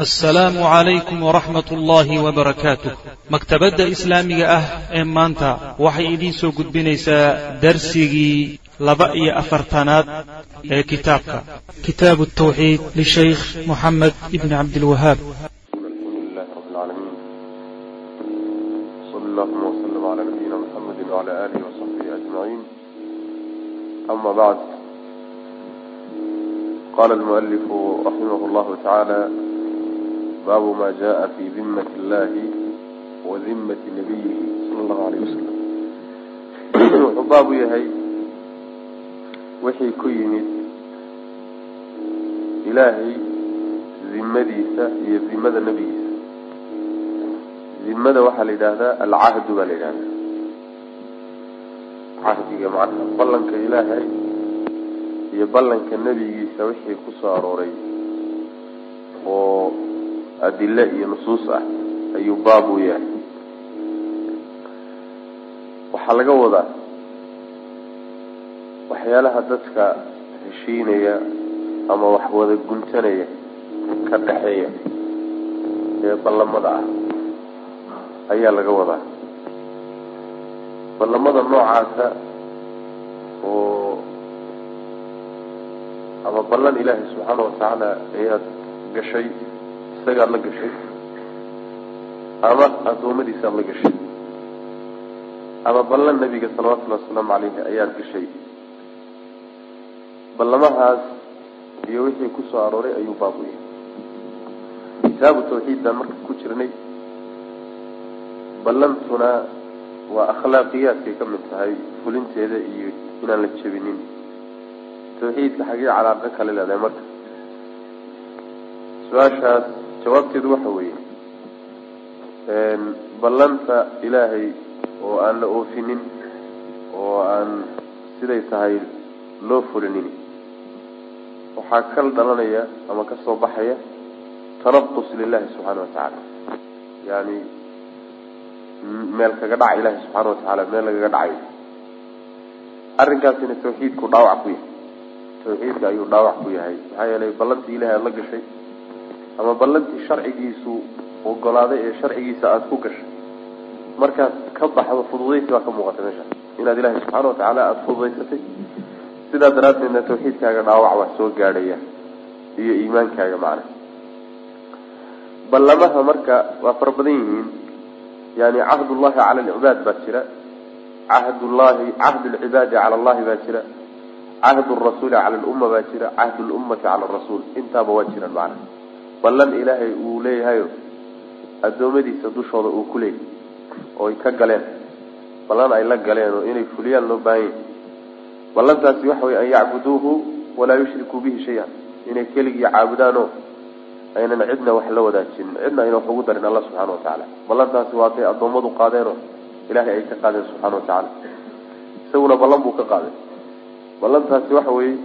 assalaamu calaykum waraxmat ullaahi wabarakaatuh maktabadda islaamiga ah ee maanta waxay idiin soo gudbinaysaa darsigii laba iyo afartanaad ee kitaabka. Kitaabu tawxiid lishaykh moxamed ibni cabdilwahaab qala almualifu raximah llahu tacaala baabu ma jaءa fi dimat اllahi wa dimati nabiyihi sala allahu alayh wasalam wuxuu baabu yahay wixii ku yimid ilaahay dimadiisa iyo dimada nebigiisa dimada waxaa la yidhaahdaa alcahdu baa la yidhahdaa cahdiga macnaha ballanka ilaahay iyo ballanka nebigiisa wixii ku soo arooray oo adile iyo nusuus ah ayuu baab yahay. Waxaa laga wadaa waxyaalaha dadka heshiinaya ama wax wada guntanaya ka dhexeeya ee ballamada ah ayaa laga wadaa. Ballamada noocaasa oo ama ballan ilaahay subxaana watacaala ayaad gashay isagaad la gashay. Ama addoommadiisaad la gashay. Ama ballan nebiga salawatullhi wasalaamu caleyhi ayaad gashay. Ballamahaas iyo wixii ku soo arooray ayuu baab u yahay kitaabu tawxiid baan marka ku jirnay. Ballantuna waa akhlaaqiyaadkay ka mid tahay fulinteeda iyo inaan la jebinin. Tawxiidka xagee calaaqo kale leedahay marka. Su'aashaas jawaabteedu waxa weeye ballanta ilaahay oo aan la oofinin oo aan siday tahay loo fulinin waxaa kal dhalanaya ama ka soo baxaya tanaqus lilahi subxaana watacaala yani meel kaga dhaca ilahi subxaana watacaala meel lagaga dhacayo arrinkaasina tawxiidku dhaawac ku yahay. Tawxiidka ayuu dhaawac ku yahay. Maxaa yeelay ballantii ilahay aada la gashay ama ballantii sharcigiisu ogolaaday ee sharcigiisa aada ku gashay. Markaad ka baxdo fududaysi baa ka muuqata meesha. Inaad ilahay subxaana watacaala aada fududaysatay sidaa daraaddeedna tawxiidkaaga dhaawac wax soo gaadhaya iyo iimaankaaga macna. Ballamaha marka waa fara badan yihiin yani cahdullahi cala alcibaad baa jira cahdullahi cahd lcibaadi cala allahi baa jira cahd rasuuli cala lumma baa jira cahd lummati cala rasuul. Intaaba waa jiraan macna ballan ilaahay uu leeyahayo addoommadiisa dushooda uu ku leeyahy oo ay ka galeen. Ballan ay la galeen oo inay fuliyaan loo baahan yahy ballantaasi waxa wey an yacbuduuhu walaa yushrikuu bihi shay-a inay keligii caabudaanoo aynan cidna wax la wadaajinin cidna ayna wax ugu darin alla subxana watacaala ballantaasi waatay addoommadu qaadeenoo ilahay ay ka qaadeen subxana watacaala isaguna ballan buu ka qaaday. Ballantaasi waxa weeye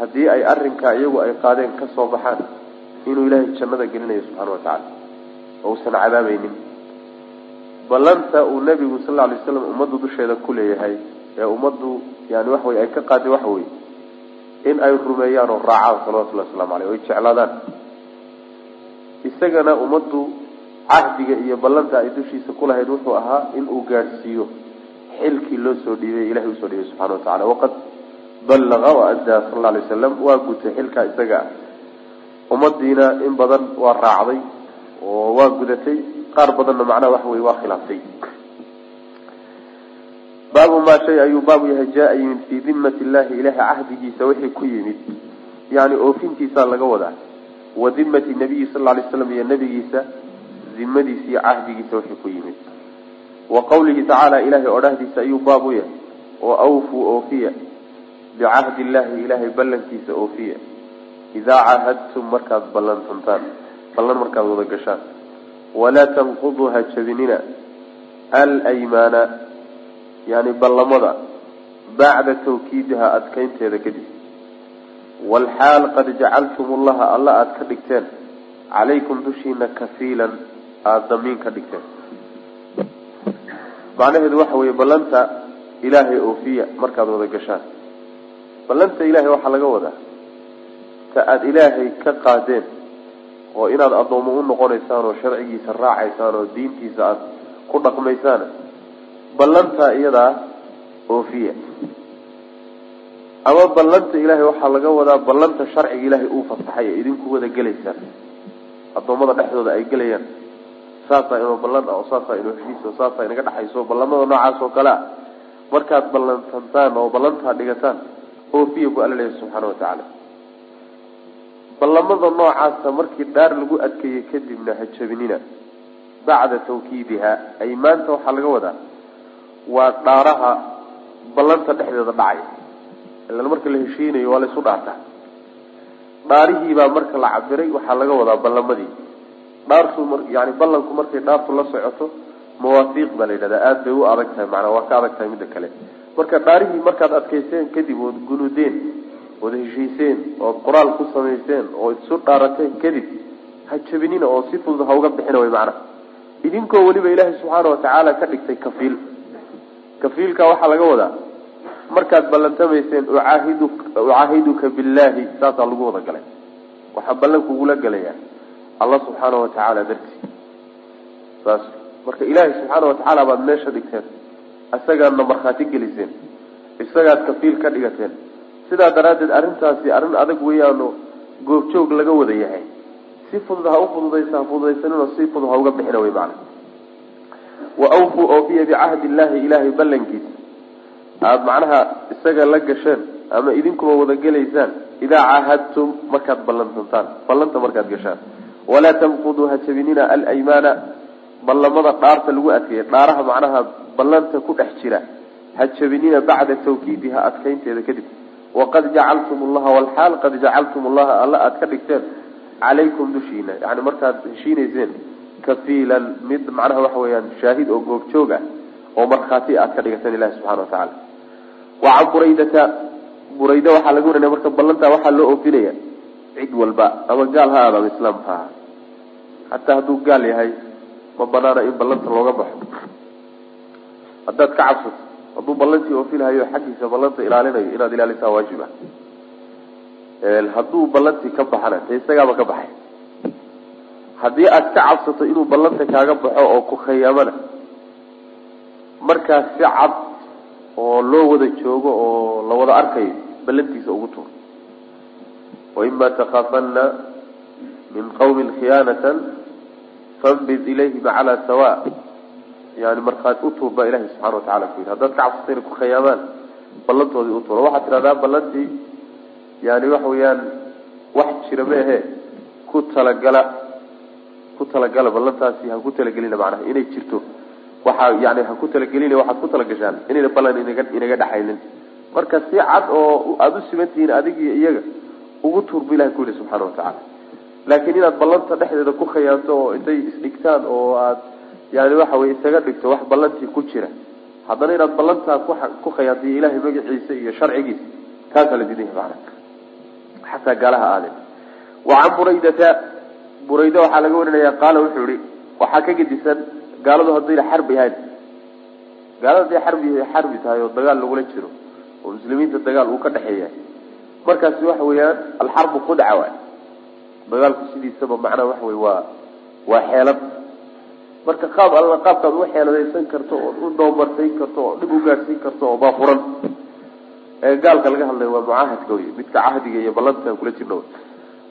haddii ay arrinkaa iyagu ay qaadeen ka soo baxaan inuu ilaahay jannada gelinayo subxana watacaala oo usan cadaabeynin ballanta uu nebigu sal lla alay waslam ummaddu dusheeda ku leeyahay ee ummaddu yani waxa wey ay ka qaaday waxa weye in ay rumeeyaan oo raacaan salawatullahi waslamu aleyh o ay jeclaadaan. Isagana ummaddu cahdiga iyo ballanta ay dushiisa ku lahayd wuxuu ahaa in uu gaadhsiiyo xilkii loo soo dhiibay ilahay u soo dhiibay subxana watacala waqad ballaqa wa addaa sal alla alay wasalam waa gutay xilkaa isaga. ah ummadiina in badan waa raacday oo waa gudatay qaar badanna macnaha waxa wey waa khilaaftay baabu maa shay ayuu baabu yahay jaa yimid fii dimati illahi ilahay cahdigiisa wixii ku yimid yani oofintiisaa laga wadaa. Wa dimati nabiyi sal alay slam iyo nebigiisa dimadiisa iyo cahdigiisa wixii ku yimid. Wa qawlihi tacaala ilahay odhahdiisa ayuu baab u yahay oo awfuu oofiya bicahdi illahi ilahay ballankiisa oofiya idaa caahadtum markaad ballantantaan ballan markaad wada gashaan walaa tanquduu ha jabinina alaymaana yani ballamada bacda tawkiidiha adkaynteeda kadib walxaal qad jacaltum ullaha alla aada ka dhigteen calaykum dushiina kafiilan aada damiin ka dhigteen macnaheedu waxa weeye ballanta ilaahay oofiya markaad wada gashaan ballanta ilaahay waxaa laga wadaa ta aada ilaahay ka qaadeen oo inaad addoomo u noqonaysaan oo sharcigiisa raacaysaan oo diintiisa aada ku dhaqmaysaan ballantaa iyadaa oofiya. Ama ballanta ilaahay waxaa laga wadaa ballanta sharciga ilaahay uu fasaxay ee idinku wada gelaysaan. Addoommada dhexdooda ay gelayaan. Saasaa inoo ballan ah oo saasaa inoo heshiis saasaa inaga dhexayso ballamada noocaas oo kale ah. Markaad ballantantaan oo ballantaa dhigataan oofiya bu alla leeyahy subxaana watacaala ballamada noocaasa markii dhaar lagu adkeeyey kadibna ha jabinina. Bacda tawkiidiha ay maanta waxaa laga wadaa waa dhaaraha ballanta dhexdeeda dhacay ilan marka la heshiinayo waa laysu dhaartaa. Dhaarihiibaa marka la cabiray waxaa laga wadaa ballamadii dhaartu yani ballanku markay dhaartu la socoto mawaafiiq baa la yidhahdaa. Aada bay u adag tahay maanaa waa ka adag tahay midda kale. Marka dhaarihii markaad adkayseen kadib ood gunudeen ood heshiiseen ood qoraal ku samayseen oo isu dhaarateen kadib ha jabinina oo si fudud ha uga bixina way macnaha idinkoo weliba ilaahay subxaana watacaala ka dhigtay kafiil. Kafiilka waxaa laga wadaa markaad ballantamayseen ucaahid ucaahiduka billahi saasaa lagu wada galay. Waxaa ballan kugula galayaa allah subxaana watacaala dartii. Saas marka ilaahay subxaana watacaala baad meesha dhigteen isagaadna markhaati geliseen isagaad kafiil ka dhigateen sidaa daraaddeed arrintaasi arrin adag weeyaano goobjoog laga wada yahay. Si fudud ha u fududaysa ha fududaysaninoo si fudud ha uga bixina wey macana wa awfuu oofiya bicahdi illahi ilaahay ballankiisa aada macnaha isaga la gasheen ama idinkuba wada gelaysaan idaa caahadtum markaad ballantantaan ballanta markaad gashaan walaa tanquduu ha jabinina alaymaana. Ballamada dhaarta lagu adkeeya dhaaraha macnaha ballanta ku dhex jira ha jabinina bacda tawkiidiha adkaynteeda kadib waqad jacaltum allaha walxaal qad jacaltum allaha alla aada ka dhigteen calaykum dushiina yani markaad heshiinayseen kafiilan mid macnaha waxa weeyaan shaahid oo goobjoog ah oo markhaati aad ka dhigateen ilahi subxana watacaala wa can buraydata burayda waxaa laga warinaya marka ballantaa waxaa loo oofinaya cid walba ama gaal ha aada islaamka ha hataa hadduu gaal yahay ma banaana in ballanta looga baxo haddaad ka cabsato hadduu ballantii oofinhayo xaggiisa ballanta ilaalinayo inaad ilaalisaa waajib ah hadduu ballantii ka baxana dee isagaaba ka baxay. Haddii aad ka cabsato inuu ballanta kaaga baxo oo ku khayaamana markaas si cad oo loo wada joogo oo la wada arkayo ballantiisa ugu tuur. Waima takaafanna min qawmin khiyaanatan fambid ilayhim calaa sawa yani markaad utuur baa ilahi subxana watacala ku yidhi. Haddaad ka cabsato inay ku khayaamaan ballantoodii utuura waxaad tidhahdaa ballantii yani waxa weeyaan wax jira ma ahe ku talagala ku talagala ballantaasi ha ku talagelina macnaha inay jirto. Waxaa yani ha ku talagelina waxaad ku talagashaan inayna ballan inaga inaga dhexaynin marka si cad oo aada u siman tihiin adigiyo iyaga ugu tuur bu ilahi ku yihi subxaana watacaala laakiin inaad ballanta dhexdeeda ku khayaanto oo intay isdhigtaan oo aad yani waxa weye isaga dhigto wax ballantii ku jira. Haddana inaad ballantaa ku khayaantiyo ilahay magaciisa iyo sharcigiisa kaasaa la diidan yahay macana xataa gaalaha aadeen wa can buraydata burayda waxaa laga warinaya qaala wuxuu yihi waxaa ka gedisan gaaladu haddayna xarbi ahayn. Gaalada haday xarbi xarbi tahay oo dagaal lagula jiro oo muslimiinta dagaal uu ka dhexeeya markaasi waxa weeyaan alxarbu khudca waay. Dagaalku sidiisaba macnaha waxa wey waa waa xeelad marka qaab alla qaabkaad u xeeladaysan karto ood u doomarsayn karto oo dhib u gaadhsiin karto oo baafuran. Ee gaalka laga hadlayo waa mucaahadka wey midka cahdiga iyo ballanta kula jirna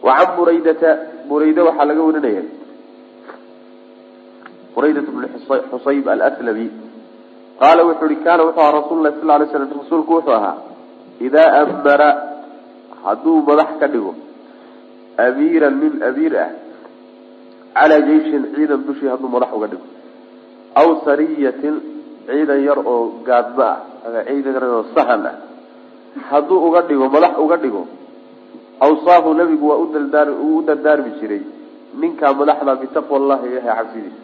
wa can buraydata burayda waxaa laga warinaya. Buraydat bn xusayb alslami qaala wuxuu ihi kaana wuxuu ahaa rasul lah sal lay slam rasuulku wuxuu ahaa idaa amara hadduu madax ka dhigo amiiran nin amiir ah calaa jeyshin ciidan dushii hadduu madax uga dhigo. Aw sariyatin ciidan yar oo gaadma ah ciidan oo sahan ah. Hadduu uga dhigo madax uga dhigo awsaahu nabigu waa udaldaar uu u dardaarmi jiray ninkaa madaxda bitaqwa allahi ilahay cabsidiisa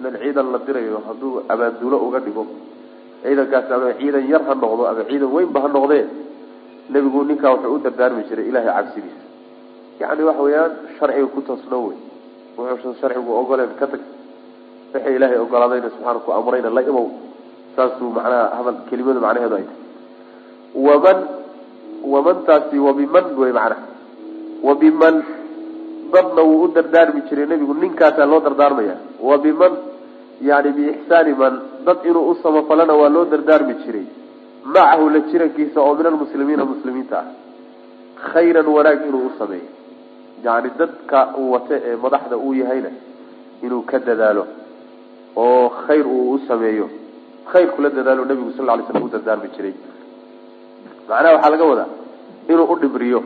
ilan ciidan la dirayo hadduu abaandulo uga dhigo ciidankaasi ama ciidan yar ha noqdo ama ciidan weynba ha noqdee nebigu ninkaa wuxuu u dardaarmi jiray ilahay cabsidiisa yani waxa weeyaan sharciga ku toosno wey. Wuxuusan sharcigu ogoleen ka tag. Wixii ilaahay ogolaadayna subxaana ku amrayna la imow. Saasuu macnaha hadal kelimadu macnaheedu ay tahay. Waman wamantaasi wabiman wey macnaha. Wabiman dadna wuu u dardaarmi jiray nebigu. Ninkaasaa loo dardaarmaya. Wa biman yani biixsaani man dad inuu u samafalana waa loo dardaarmi jiray. Macahu la jirankiisa oo min almuslimiina muslimiinta ah. Khayran wanaag inuu u sameeyo yani dadka uu wate ee madaxda uu yahayna inuu ka dadaalo oo khayr uu u sameeyo. Khayr kula dadaalo nabigu sal ly slam u dardaarmi jiray. Macnaha waxaa laga wadaa inuu u dhibriyo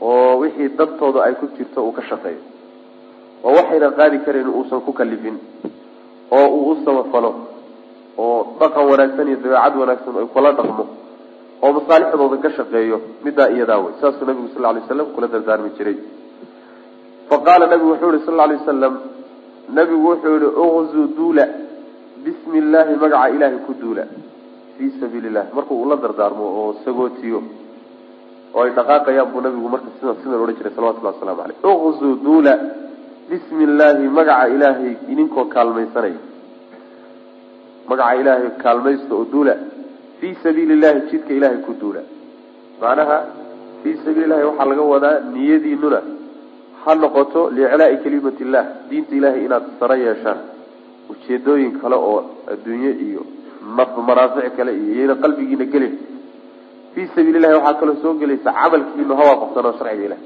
oo wixii dadtooda ay ku jirto uu ka shaqeeyo. Oo waxayna qaadi karayn uusan ku kalifin oo uu u samafalo oo dhaqan wanaagsan iyo dabeecad wanaagsan ay kula dhaqmo oo masaalixdooda ka shaqeeyo midaa iyadaa wey saasuu nabigu sal lay slam kula dardaarmi jiray. Fa qaala nabigu wuxuu yihi sal lay wasalam nabigu wuxuu yihi uqzuu duula bismi illaahi magaca ilaahay ku duula fii sabiili llahi marku uu la dardaarmo oo sagootiyo oo ay dhaqaaqayaan buu nabigu marka sida sidan odhan jiray salawatullahi waslamu aleyh uqzuu duula bismi illaahi magaca ilaahay idinkoo kaalmaysanaya magaca ilaahay kaalmaysta oo duula fii sabiili llahi jidka ilaahay ku duula. Macnaha fii sabiili llahi waxaa laga wadaa niyadiinuna ha noqoto liiclaai kalimati illah diinta ilahay inaad saro yeeshaan. Ujeedooyin kale oo adduunye iyo manaafic kale iyo iyayna qalbigiina gelin. Fii sabiili llahi waxaa kaloo soo gelaysa camalkiinu ha waafaqsanoo sharciga ilahay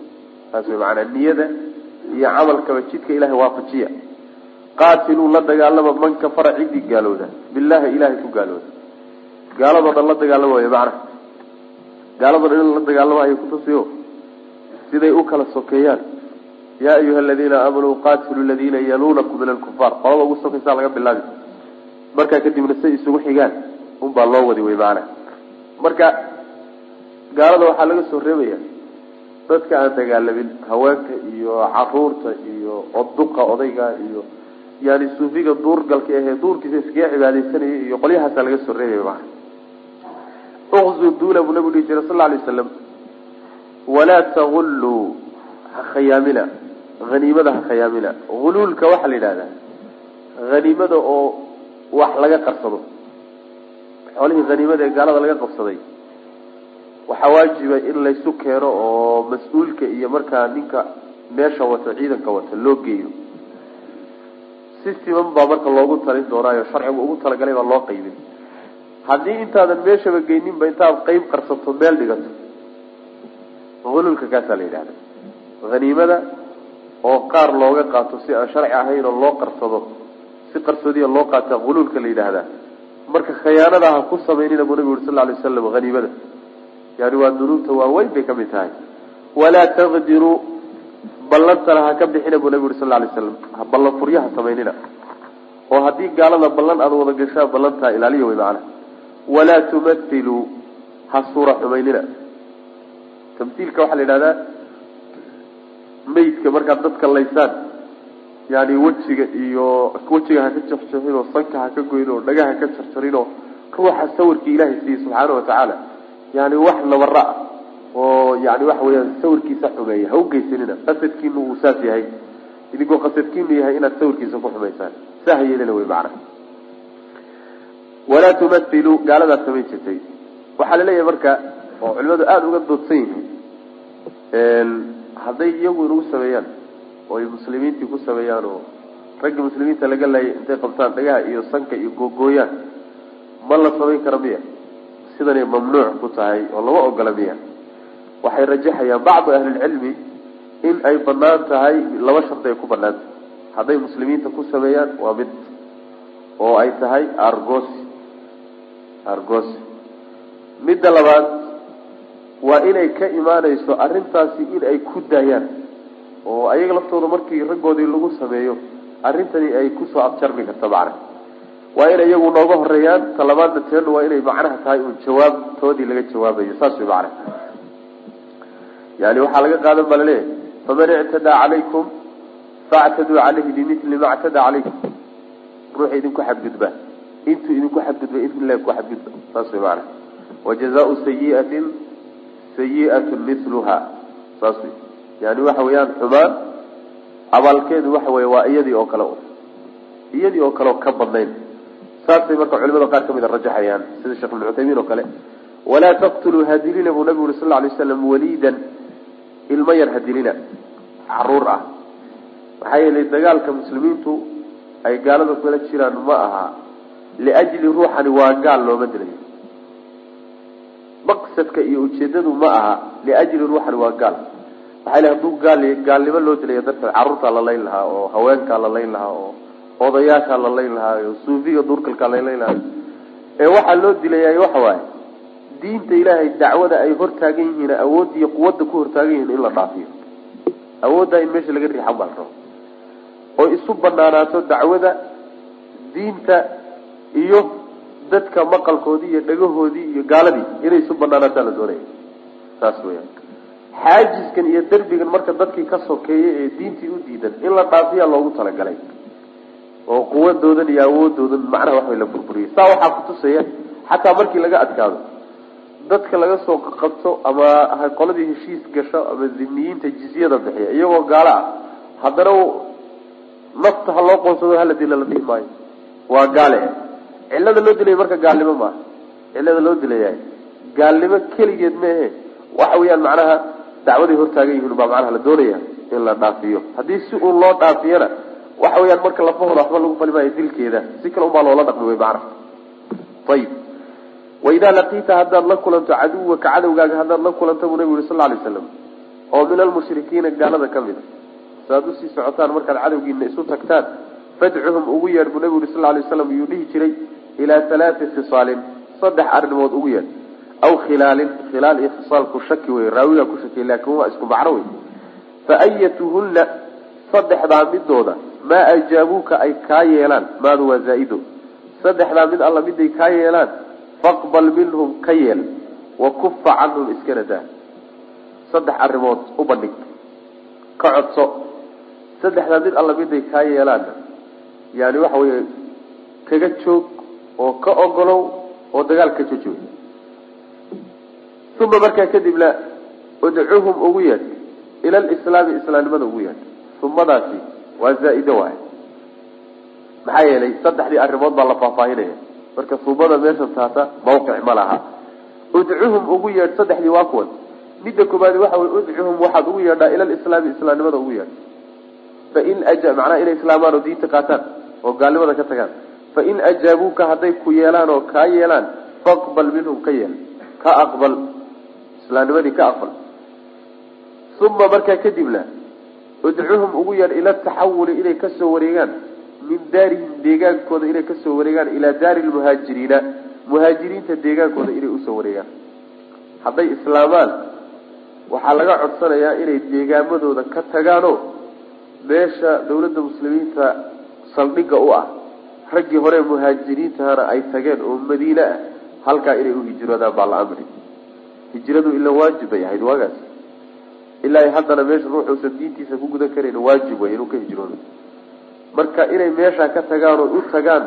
saas way macanaa niyada iyo camalkaba jidka ilahay waafajiya. Qaatiluu la dagaalama man kafara ciddii gaalooda billahi ilahay ku gaalooda gaaladoo dhan la dagaalama way macnaha gaaladoo dhan in la dagaalamayo kutusiyo siday u kala sokeeyaan. Yaa ayuha aladiina aamanuu qatiluu ladiina yaluunakum min alkufaar qolada ugu sokaysaa laga bilaabi. Markaa kadibna say isugu xigaan. Unbaa loo wadi wey macanaa marka gaalada waxaa laga soo reebaya dadka aan dagaalamin haweenka iyo carruurta iyo oduqa odayga iyo yani suufiga duurgalka ahee duurkiisa iskaga cibaadeysanaya iyo qolyahaasaa laga soo reebaya maa uqzu duula buu nabigu dhihi jiray sal alay waslam walaa tagulluu ha khayaamina haniimada ha khayaamina huluulka waxaa la yidhahdaa haniimada oo wax laga qarsado xoolihii haniimada ee gaalada laga qabsaday waxaa waajiba in laysu keeno oo mas'uulka iyo markaa ninka meesha wata ciidanka wata loo geeyo si siman baa marka loogu talin doonaayo sharcigu ugu talagalay baa loo qaybin haddii intaadan meeshaba geyninba intaad qeyb qarsato meel dhigato. Hululka kaasaa la yidhahda haniimada oo qaar looga qaato si aan sharci ahayn oo loo qarsado si qarsoodiya loo qaata hululka la yidhaahdaa marka khiyaanada ha ku samaynina buu nabigu uri sal lay waslam haniimada yani waa dunuubta waaweyn bay ka mid tahay. Walaa taqdiruu ballantana ha ka bixina buu nabigu uri sal lay slam ballan furyaha samaynina. Oo haddii gaalada ballan aada wada gashaan ballantaa ilaaliya wey macana walaa tumathiluu ha suura xumaynina tamhiilka waxaa la yidhahdaa maydka markaad dadka laysaan yani wejiga iyo wejiga ha ka jarjarin oo sanka ha ka goyn oo dhagaha ka jarjarin oo ruuxa sawirka ilaahay siiyey subxaana watacaala yani wax nabara oo yani waxa weyaan sawirkiisa xumeeya ha ugeysanina qasadkiinu uu saas yahay idinkoo qasadkiinu yahay inaad sawirkiisa ku xumaysaan saa ha yeelina wey macana walaa tumathiluu gaaladaad samayn jirtay. Waxaa la leeyahay marka oo culimadu aada uga doodsan yihiin hadday iyagu inagu sameeyaan oo ay muslimiintii ku sameeyaan oo ragga muslimiinta laga laayay intay qabtaan dhagaha iyo sanka iyo googooyaan ma la samayn kara miya? Sidanay mamnuuc ku tahay oo lama ogola miya. Waxay rajaxayaan bacdu ahlilcilmi in ay bannaan tahay laba shardi ay ku bannaan tahay. Hadday muslimiinta ku sameeyaan waa mid. Oo ay tahay argosi argosi midda labaad waa inay ka imaanayso arrintaasi in ay ku daayaan oo ayaga laftooda markii raggoodii lagu sameeyo arrintani ay ku soo abjarmi karta macna. Waa inay iyagu nooga horeeyaan talabaadna teenu waa inay macnaha tahay uun jawaabtoodii laga jawaabayo saas way macnaha yani waxaa laga qaadan baa la leeyahay faman ictadaa calaykum factaduu calayhi bimili ma ctadaa calaykum. Ruuxa idinku xadgudba intuu idinku xadgudba in ku xadgudba saas way macnaha wajazaau sayiatin sayiatu miluha saas wey yani waxa weeyaan xumaan abaalkeedu waxa wey waa iyadii oo kale iyadii oo kale oo ka badnayn. Saasay marka culimada qaar ka mid a rajaxayaan sida sheekh ibn cuthaymiin oo kale walaa taqtuluu hadilina buu nabigu uri sal ly slam waliidan ilmo yar hadilina carruur ah. Maxaa yeelay dagaalka muslimiintu ay gaalada kula jiraan ma aha liajli ruuxani waa gaal looma dilayo maqsadka iyo ujeedadu ma aha liajli ruuxani waa gaal maxaa yl haduu gaal gaalnimo loo dilayo darteed carruurtaa la layn lahaa oo haweenkaa la layn lahaa oo odayaashaa la layn lahaa oo suufiga duurkalkaa la layn lahaa ee waxaa loo dilayay waxa waaye diinta ilaahay dacwada ay hortaagan yihiin awoodda iyo quwadda ku hortaagan yihiin in la dhaafiyo awooddaa in meesha laga riixan baa la rabo oo isu banaanaato dacwada diinta iyo dadka maqalkoodii iyo dhagahoodii iyo gaaladii inay isu banaanaataa la doonaya saas weyaan xaajiskan iyo derbigan marka dadkii ka sokeeyay ee diintii u diidan in la dhaafiyaa loogu talagalay. Oo quwadoodan iyo awoodoodan macnaha waxbay la burburiyay saa waxaa kutusaya xataa markii laga adkaado dadka laga soo qabto ama qoladii heshiis gasho ama zimiyiinta jizyada bixiya iyagoo gaalo ah haddana nafta ha loo qoonsado hala dila la dhihi maayo. Waa gaale cillada loo dilaya marka gaalnimo maaha cillada loo dilayahay gaalnimo keligeed maehe waxa weeyaan macnaha dacwaday hortaagan yihiin baa macnaha la doonaya in la dhaafiyo. Haddii si uun loo dhaafiyana waxa weyaan marka lafahooda waxba lagu fali maayo dilkeeda si kale unbaa loola dhaqmi wey macnaha. Ayib waidaa laqiita haddaad la kulanto caduwaka cadowgaaga haddaad la kulanto buu nabigu yuri sal lay slam oo min almushrikiina gaalada ka mid saaad u sii socotaan markaad cadowgiina isu tagtaan fadcuhum ugu yeedh buu nabigu yuri sal lay slam yuu dhihi jiray ilaa halaati khisaalin saddex arrimood ugu yeedh aw khilaalin khilaal iyo khisaalku shaki wey raawigaa ku shakiy laakin waa isku macno wey fa ayatuhunna saddexdaa midooda maa ajaabuuka ay kaa yeelaan maadu waa zaa-ido saddexdaa mid alla miday kaa yeelaan faqbal minhum ka yeel wa kufa canhum iskana daa. Saddex arrimood u bandhig ka codso. Saddexdaa mid alla miday kaa yeelaanna yani waxa weeye kaga joog oo ka ogolow oo dagaal ka jojoog uma markaa kadibna udcuhum ugu yeedh ila lislaami islaamnimada ugu yeedh. Umadaasi waa zaa-ido waay maxaa yeelay saddexdii arrimood baa la faahfaahinaya. Marka umada meesha taata mawqic ma laha. Udcuhum ugu yeedh saddexdii waa kuwan. Midda koobaadi waxa wey udcuhum waxaad ugu yeedhaa ila lislaami islaamnimada ugu yeedh. Fain macnaha inay islaamaan oo diinta qaataan oo gaalnimada ka tagaan fain ajaabuuka hadday ku yeelaan oo kaa yeelaan faqbal minhum ka yeel ka aqbal islaamnimadii ka aqbal. Uma markaa kadibna udcuhum ugu yeedh ila taxawuli inay ka soo wareegaan min daarihim deegaankooda inay ka soo wareegaan ilaa daari lmuhaajiriina muhaajiriinta deegaankooda inay u soo wareegaan. Hadday islaamaan waxaa laga codsanayaa inay deegaamadooda ka tagaano meesha dawladda muslimiinta saldhigga u ah raggii hore muhaajiriintahana ay tageen oo madiine ah halkaa inay uhijroodaan baa la amri hijradu ila waajib bay ahayd waagaas. Ilaa haddana meesha ruuxuusan diintiisa ku gudan karayn waajib wey inuu ka hijroodo. Marka inay meeshaa ka tagaan oo u tagaan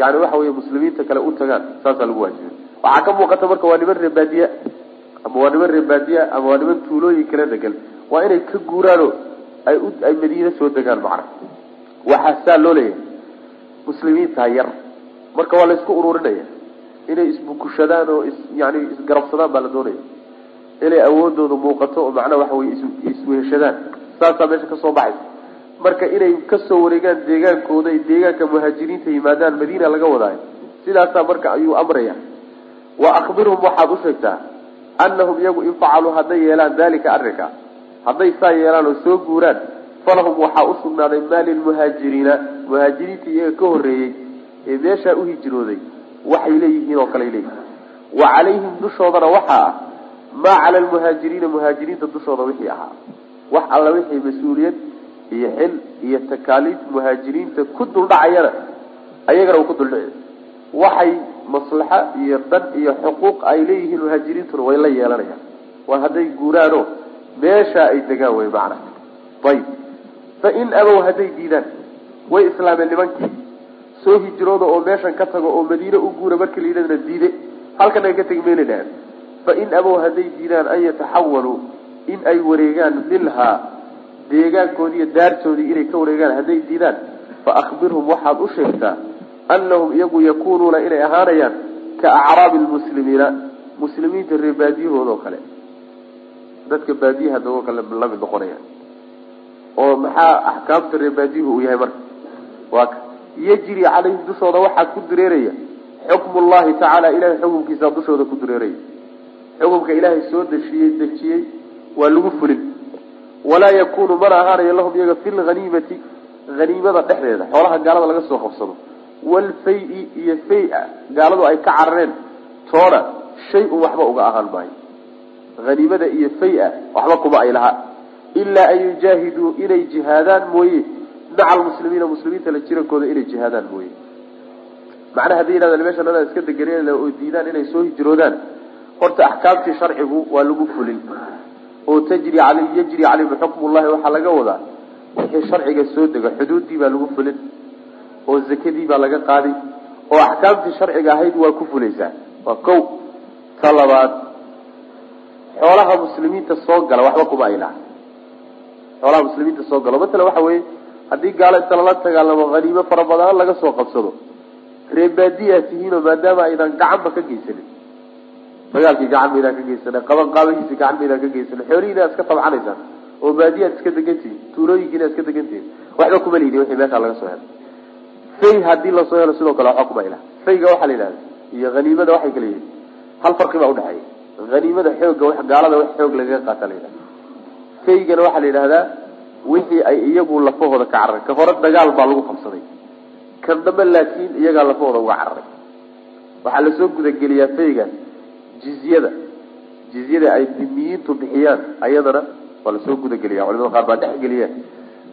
yani waxa wey muslimiinta kale u tagaan saasaa lagu waajibay. Waxaa ka muuqata marka waa niman reebaadiya ama waa niman reebaadiya ama waa niman tuulooyin kala degan. Waa inay ka guuraano ay ay madiine soo degaan macna waxaa saa loo leeyahay muslimiintaa yar. Marka waa la isku ururinaya. Inay isbukushadaan oo yani isgarabsadaan baa la doonaya. Inay awoodooda muuqato oo macnaha waxa wey isweheshadaan saasaa meesha ka soo baxaysa marka inay ka soo wareegaan deegaankooda ay deegaanka muhaajiriinta yimaadaan madiina laga wadaayo. Sidaasaa marka ayuu amraya. Wa akbirhum waxaad u sheegtaa anahum iyagu in facaluu hadday yeelaan dalika arrinka. Hadday saa yeelaan oo soo guuraan falahum waxaa usugnaaday maa lilmuhaajiriina muhaajiriinta iyaga ka horreeyey ee meeshaa u hijrooday waxay leeyihiin oo kale leeyihiin. Wa calayhim dushoodana waxaa ah maa cala lmuhaajiriina muhaajiriinta dushooda wixii ahaa. Wax alla wixii mas'uuliyad iyo xil iyo takaaliif muhaajiriinta ku duldhacayana ayagana ku duldhici waxay maslaxa iyo dan iyo xuquuq ay leeyihiin muhaajiriintuna way la yeelanayaan. Waa hadday guuraano meeshaa ay degaan wey macna ayib fa in abow hadday diidaan way islaameen nimankii. Soo hijrooda oo meeshan ka tago oo madiine u guura markii la yidhahdana diide halkan ay ka tegi mayna dhahan fa in abow hadday diidaan an yataxawaluu in ay wareegaan minhaa deegaankoodii daartoodii inay ka wareegaan hadday diidaan fa akbirhum waxaad u sheegtaa anahum iyagu yakunuuna inay ahaanayaan ka acraabi lmuslimiina muslimiinta reer baadiyahooda oo kale. Dadka baadiyaha dagoo kale la mid noqonayaan oo maxaa axkaamta reebaadihu uu yahay marka. Waa ka yajri calayhim dushooda waxaa ku dureeraya xukmu llahi tacaala ilahay xukumkiisa dushooda ku dureeraya. Xukumka ilaahay soo deshiyey dejiyey waa lagu fulin. Walaa yakunu mana ahaanayo lahum iyaga fi lhaniimati haniimada dhexdeeda xoolaha gaalada laga soo qabsado. Walfay-i iyo fay-a gaaladu ay ka carareen toona shay-un waxba uga ahaan maayo. Haniimada iyo fay-a waxba kuma ay lahaa ilaa an yujaahiduu inay jihaadaan mooye. Maca almuslimiina muslimiinta la jirankooda inay jihaadaan mooye. Macnaha hadday yidhahdaan meesha nadaa iska deganeen oo diidaan inay soo hijroodaan horta axkaamtii sharcigu waa lagu fulin. Oo tajri al yajri calayhim xukmu llahi waxaa laga wadaa. Wixii sharciga soo dega xuduuddii baa lagu fulin. Oo zakadii baa laga qaadi. Oo axkaamtii sharciga ahayd waa ku fulaysaa. Waa ko ta labaad xoolaha muslimiinta soo gala waxba kuma ay laha xoolaha muslimiinta soo galo. Matala waxa weeye haddii gaalo inta lala dagaalamo haniimo fara badan laga soo qabsado. Reebaadiyaa tihiinoo maadaama aydan gacanba ka geysanin. Dagaalkii gacan maydaan ka geysana qaban qaabahiisi gacan maydaan ka geysana xoolihiina iska tabcanaysaan. Oo baadiyaad iska degantihin tuulooyinkiina iska degantihin waxba kuma lihidin wixii meeshaa laga soo helo. Fay haddii la soo helo sidoo kale waxba kuma ilaha fayga waxaa la yidhahda iyo haniimada waxay kala hal farqi baa udhexeeya haniimada xooga gaalada wax xoog lagaga qaata la yidhahda faygana waxaa la yidhahdaa wixii ay iyagu lafahooda ka cararay ka hore dagaal baa lagu qabsaday. Kan dambe laakiin iyagaa lafahooda uga cararay waxaa la soo gudageliyaa faygaas jizyada. Jizyada ay dimiyiintu bixiyaan ayadana waa la soo gudageliya culimada qaar baa dhexgeliya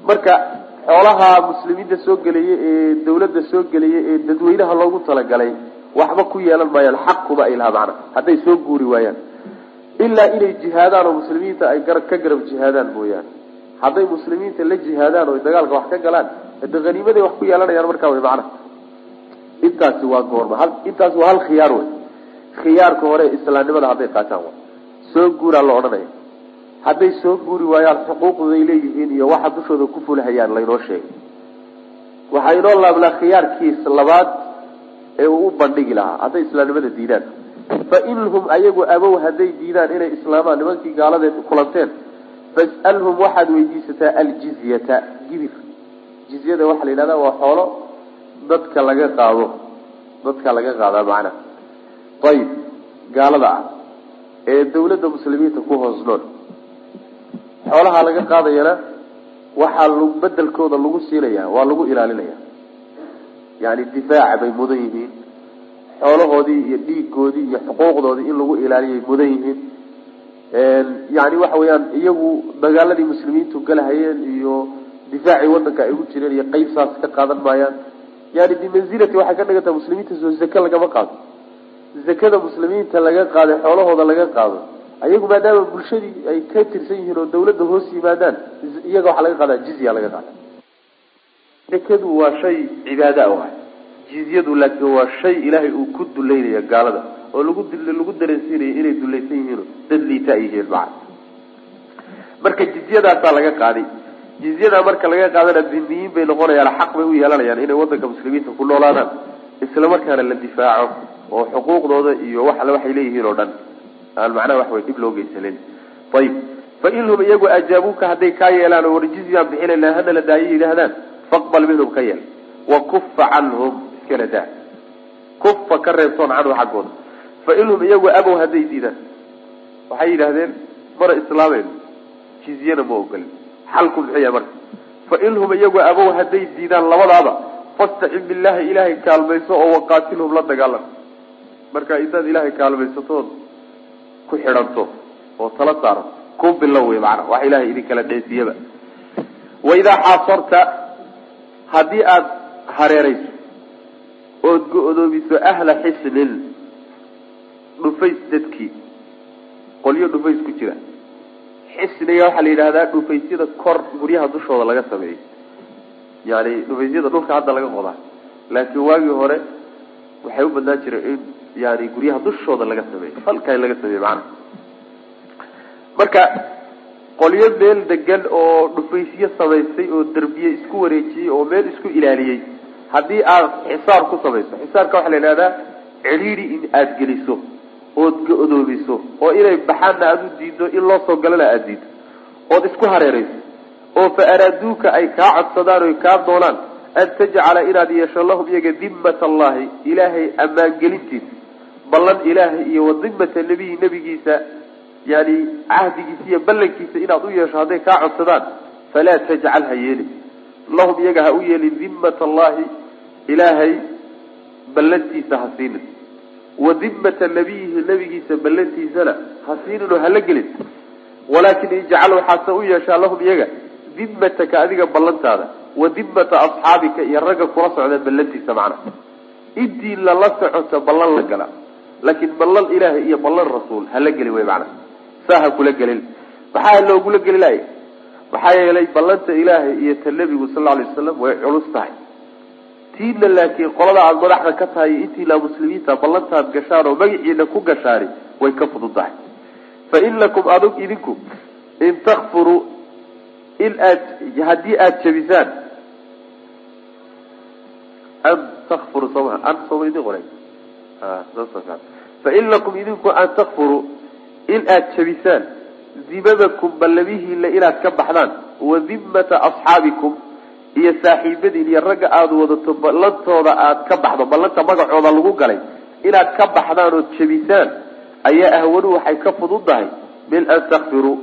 marka xoolaha muslimiinta soo gelaya ee dawladda soo gelaya ee dadweynaha loogu talagalay waxba ku yeelan maayaan ay laha macna. Hadday soo guuri waayaan ilaa inay jihaadaan oo muslimiinta ay ka garab jihaadaan mooyaane. Hadday muslimiinta la jihaadaan oo dagaalka wax ka galaan hade haniimaday wax ku yeelanayaan markaa way macna. Intaasi waa goorma. Intaasi waa hal khiyaar wey khiyaarka hore islaamnimada hadday qaataan wa soo guuraa la odhanaya. Hadday soo guuri waayaan xuquuqday leeyihiin iyo waxa dushooda ku fulhayaan laynoo sheegay. Waxaa inoo laabnaa khiyaarkiis labaad ee uu u bandhigi lahaa. Hadday islaamnimada diidaan fa in hum ayagu abow hadday diidaan inay islaamaan nimankii gaaladeed kulanteen fas'alhum waxaad weydiisataa aljizyata gibir. Jizyada waxaa la yidhahdaa waa xoolo dadka laga qaado dadka laga qaadaa macnaha ayib gaalada ah ee dawladda muslimiinta ku hoos nool xoolaha laga qaadayana waxaa bedelkooda lagu siinaya waa lagu ilaalinaya. Yani difaaca bay mudan yihiin xoolahoodii iyo dhiigoodii iyo xuquuqdoodii in lagu ilaaliyay mudan yihiin. Yani waxa weeyaan iyagu dagaaladii muslimiintu galahayeen iyo difaacii wadanka ay ugu jireen iyo qeyb saas ka qaadan maayaan. Yani bimanzilati waxay ka dhigan tahay muslimiinta soo zake lagama qaado. Zakada muslimiinta laga qaaday xoolahooda laga qaado. Ayagu maadaama bulshadii ay ka tirsan yihiin oo dawladda hoos yimaadaan iyaga waxaa laga qaadaa jizya laga qaada zakadu waa shay cibaada ah jizyadu laakiin waa shay ilaahay uu ku duleynaya gaalada oo lagu dareensiinaya inay dulaysan yihiin dad liita yihiin maca marka jizyadaasaa laga qaaday jizyadaa marka laga qaadana dimiyiin bay noqonayaan xaq bay u yeelanayaan inay wadanka muslimiinta ku noolaadaan isla markaana la difaaco oo xuquuqdooda iyo wax alle waxay leeyihiin oo dhan. Aan macnaha wax dhib loo geysanen ayib fa inhum iyagu ajaabuuka hadday kaa yeelaan war jizyaan bixinayna hana la daayo yidhaahdaan faqbal minhum ka yeel. Wa kufa canhum iskala daa kufa ka reebtoon canhu xaggooda. Fa inhum iyagu abow hadday diidaan. Waxay yidhaahdeen mana islaamayno jizyana ma ogolin xalku yahay marka. Fa inhum iyagu abow hadday diidaan labadaaba fastacin billahi ilaahay kaalmayso oo waqaatilhum la dagaalam marka intaad ilaahay kaalmaysatood ku xidhanto oo tala saaran ku bilow wey maana wax ilahay idinkala dheesiyaba. Waidaa xaasarta haddii aada hareerayso ood go-doomiso ahla xisnin dhufays dadkii. Qolyo dhufays ku jira. Xisniga waxaa la yidhahdaa dhufaysyada kor guryaha dushooda laga sameeyo yani dhufaysyada dhulka hadda laga qodaa laakiin waagii hore waxay u badnaan jireen in yani guryaha dushooda laga sameeyo halkaa laga sameeyo macana marka qolyo meel degan oo dhufaysyo samaystay oo derbiye isku wareejiyey oo meel isku ilaaliyey haddii aad xisaar ku samayso xisaarka waxaa la yidhahdaa cidhiidi in aada geliso ood go-doomiso oo inay baxaanna aada u diido in loo soo galana aada diido ood isku hareerayso oo fa araaduuka ay kaa codsadaan oy kaa doonaan an tajcala inaad yeesho lahum iyaga dimmat allahi ilaahay ammaangelintiisa ballan ilaahay iyo wa dimmata nebiyi nebigiisa yani cahdigiisa iyo ballankiisa inaad u yeesho hadday kaa codsadaan falaa tajcal ha yeelin. Lahum iyaga ha u yeelin dimmat allahi ilaahay ballantiisa ha siinin. Wa dimmata nabiyihi nebigiisa ballantiisana ha siinin oo hala gelin. Walaakin ijcal waxaase u yeeshaa lahum iyaga dimmataka adiga ballantaada. Wa dimmata asxaabika iyo ragga kula socda ballantiisa macna. Intii lala socoto ballan la gala laakiin ballan ilaahay iyo ballan rasuul hala gelin wey macna. Saa ha kula gelin. Maxaa loogula geli lahay? Maxaa yeelay ballanta ilaahay iyo ta nebigu sal alay waslam way culus tahay tiina laakiin qolada aada madaxda ka tahay intiina muslimiinta ballantaad gashaan oo magaciina ku gashaani way ka fududahay. Fa in lakum adug idinku in takfuruu in aad haddii aada jabisaan an takfuru sooma an sooma idin qoray. Fain lakum idinku an takfuruu in aada jabisaan dimamakum ballamihiina inaad ka baxdaan wa dimmata asxaabikum iyo saaxiibadiin iyo ragga aada wadato ballantooda aada ka baxdo ballanta magacooda lagu galay inaad ka baxdaan oo jebisaan ayaa ahwanu waxay ka fududahay min an takfiruu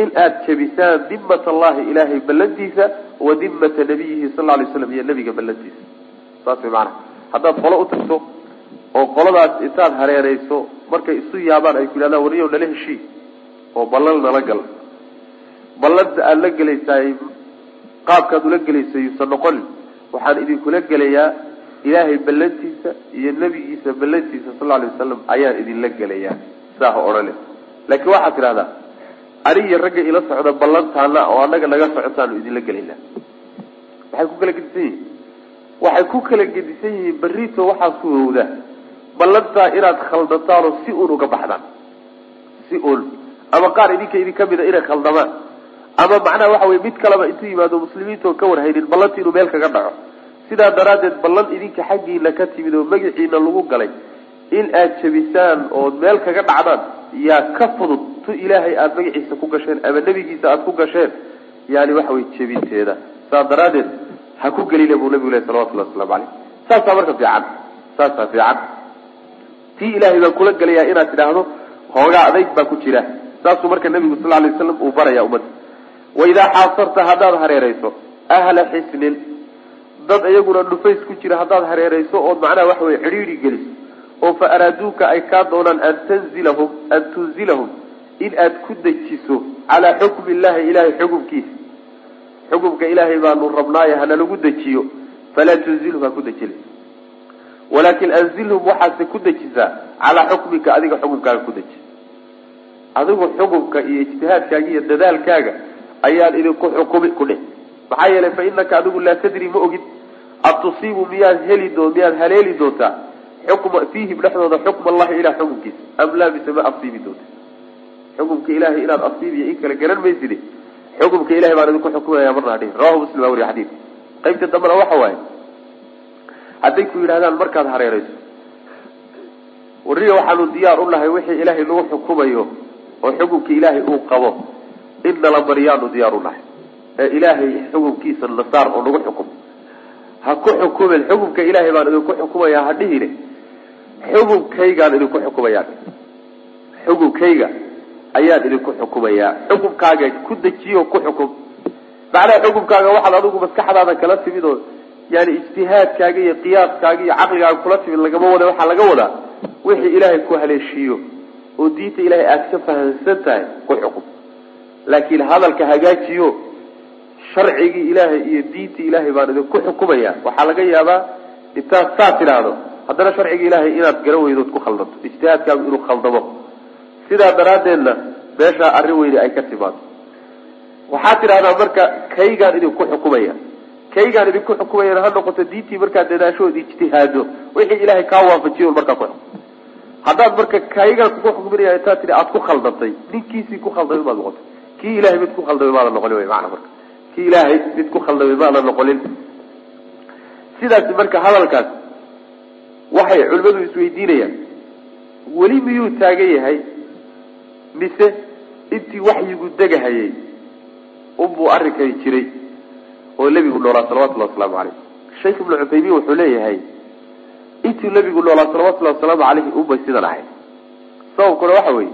in aada jebisaan dimmat allahi ilaahay ballantiisa wa dimmata nabiyihi sal alay slam iyo nabiga ballantiisa. Saas way maanaa haddaad qolo u tagto oo qoladaas intaad hareereyso markay isu yaabaan ay ku yidhahdaan wariyow nala heshii oo ballan nala gal. Ballanta aada la gelaysaay qaabkaad ula gelaysa yuusan noqonin waxaan idinkula gelayaa ilaahay ballantiisa iyo nebigiisa ballantiisa sal alay wasalam ayaan idinla gelayaa saa ha odhane laakiin waxaad tidhahdaa anigiyo ragga ila socda ballantaana oo annaga naga socotaanu idinla gelaynaa maxay ku kala gedisan yihiin. Waxay ku kala gedisan yihiin berrito waxaa suurowda ballantaa inaad khaldataanoo si uun uga baxdaan si uun. Ama qaar idinka idin ka mid a inay khaldamaan ama macnaha waxa weye mid kaleba intuu yimaado muslimiintaoo ka warhaynin ballanti inuu meel kaga dhaco. Sidaa daraaddeed ballan idinka xaggiina ka timid oo magaciina lagu galay in aada jebisaan ood meel kaga dhacdaan yaa ka fudud tu ilaahay aada magaciisa ku gasheen ama nebigiisa aada ku gasheen yani waxa weye jebinteeda saa daraaddeed ha ku gelina buu nabigu leh salawatullahi waslamu caleyh saasaa marka fiican. Saasaa fiican. Tii ilaahay baan kula gelayaa inaad tidhaahdo hoogaa adayg baa ku jira. Saasuu marka nabigu sal alay waslam uu baraya ummadda waidaa xaasarta haddaad hareereyso ahla xisnin dad iyaguna dhufays ku jira haddaad hareereyso ood macnaha waxa weye cidhiidhi geliso oo fa araaduuka ay kaa doonaan an tanzilahum an tunzilahum in aad ku dejiso calaa xukmi illahi ilahay xukumkiisa xukumka ilaahay baanu rabnaayo hana lagu dejiyo falaa tunzilhum ha ku walaakin anzilhum waxaase ku dejisaa calaa xukmika adiga xukumkaaga ku deji. Adigu xukumka iyo ijtihaadkaaga iyo dadaalkaaga ayaan idinku xukumi ku dheh maxaa yeelay fa inaka adigu laa tadri ma ogid. Atusiibu miyaad heli doo miyaad haleeli doontaa? Xukma fiihim dhexdooda xukm allahi ilah xukumkiisa am laa mise ma asiibi doonta xukumka ilahay inaad asiibiyo in kale garan mayside xukumka ilahay baan idinku xukumaya marna hadhihi. Rawahu muslim baa wariya xadiid. Qaybta dambena waxa waaye hadday ku yidhahdaan markaad hareereyso wariga waxaanu diyaar u nahay wixii ilaahay nagu xukumayo oo xukumka ilaahay uu qabo in nala mariyaanu diyaar u nahay. Ee ilaahay xukumkiisa nasaar oo nagu xukum. Ha ku xukumin xukumka ilaahay baan idinku xukumayaa ha dhihine. Xukumkaygaan idinku xukumayaa xukumkayga ayaan idinku xukumayaa. Xukumkaaga ku dejiyo ku xukum. Macnaha xukumkaaga waxaad adigu maskaxdaada kala timid oo yani ijtihaadkaaga iyo qiyaaskaaga iyo caqligaaga kula timid lagama wada waxaa laga wadaa wixii ilaahay ku haleeshiiyo. Oo diinta ilaahay aada ka fahamsan tahay ku xukum laakiin hadalka hagaajiyo sharcigii ilaahay iyo diintii ilaahay baan idinku xukumaya. Waxaa laga yaabaa intaad saa tidhaahdo haddana sharciga ilaahay inaad garan weydood ku khaldanto ijtihaadkaagu inuu khaldamo. Sidaa daraaddeedna meeshaa arrin weyne ay ka timaado. Waxaad tidhahdaa marka kaygaan idinku xukumaya. Kaygaan idinku xukumayana ha noqoto diintii markaad dadaashood ijtihaado wixii ilaahay kaa waafajiyo markaa ku xukum marka kaygaan kugu xukuminaya intaad tidhi aada ku khaldantay ninkiisii ku khaldamay maad noqotay kii ilahay mid ku khaldamay maada noqonin wy maana marka. Kii ilaahay mid ku khaldamay maada noqonin. Sidaasi marka hadalkaas waxay culimadu isweydiinayaan. Weli miyuu taagan yahay? Mise intii waxyigu degahayay unbuu arrinkani jiray oo nebigu noolaa salawatullahi wasalaamu caleyh sheekh ibnu cuthaymiin wuxuu leeyahay intuu nebigu noolaa salawatullahi wasalaamu caleyhi unbay sidan ahayd. Sababkuna waxa weeye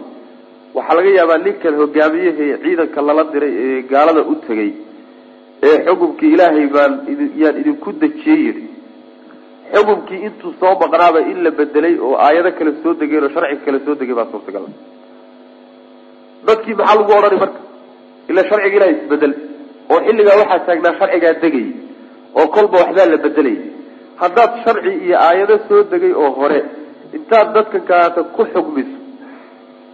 waxaa laga yaabaa ninkan hogaamiyahee ciidanka lala diray ee gaalada u tegay ee xukumkii ilaahay baan yaan idinku dejiyey yidhi. Xukumkii intuu soo maqnaaba in la bedelay oo aayado kale soo degeen oo sharciga kale soo degay baa suurtagal. Dadkii maxaa lagu odhani marka? Ila sharciga ilahay isbeddel oo xilligaa waxaa taagnaa sharcigaa degayay oo kolba waxbaa la bedelayay haddaad sharci iyo aayado soo degay oo hore intaad dadkan kalaata ku xugmiso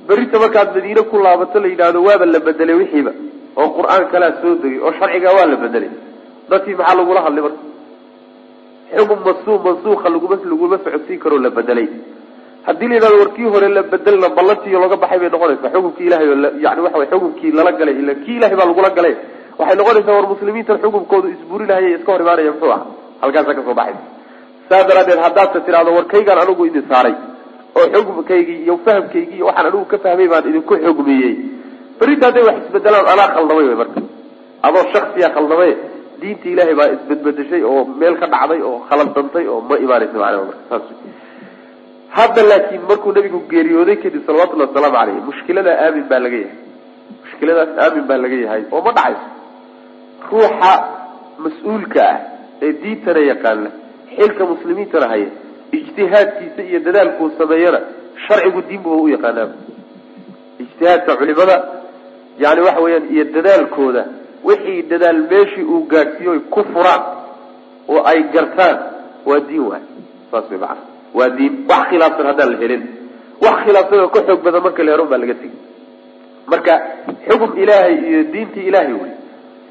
berita markaad madiine ku laabato la yidhaahdo waaba la bedelay wixiiba oo qur'aan kalaa soo degay oo sharcigaa waa la bedelay. Dadkii maxaa lagula hadlay marka? Xukun masu mansuuka laguma laguma socodsiin karoo la bedelay. Haddii la yidhahdo warkii hore la bedelna ballantiiyo looga baxay bay noqonaysaa xukunkii ilahay yani waxa way xukunkii lala galay ila kii ilahay baa lagula galay. Waxay noqonaysaa war muslimiintan xukunkoodu isburinahaya iska hor imaanaya muxuu aha halkaasa ka soo baxaysa saa daraadeed haddaadta tidhahdo warkaygaan anigu idin saaray oo xukumkaygii iyo fahamkaygii waxaan anigu ka fahmay baan idinku xugmiyey. Berita hadday wax isbedelaan anaa khaldamay wy marka. Adoo shaksiya khaldamay diinta ilaahay baa isbedbedeshay oo meel ka dhacday oo khaladantay oo ma imaanaysa macnaha marka saas hadda laakiin markuu nabigu geeriyooday kadib salawatullahi wasalaamu caleyh mushkiladaa aamin baa laga yahay. Mushkiladaas aamin baa laga yahay oo ma dhacayso. Ruuxa mas'uulka ah ee diintana yaqaana xilka muslimiintana haya ijtihaadkiisa iyo dadaalkuu sameeyana sharcigu diinbuba u yaqaanaaba ijtihaadka culimada yani waxa weeyaan iyo dadaalkooda wixii dadaal meeshii uu gaadhsiiyo ku furaan oo ay gartaan waa diin waay. Saas way macana waa diin. Wax khilaafsan haddaan la helin. Wax khilaafsan oo ka xoog badan marka la helo baa laga tegi marka xukum ilaahay iyo diintii ilaahay wey.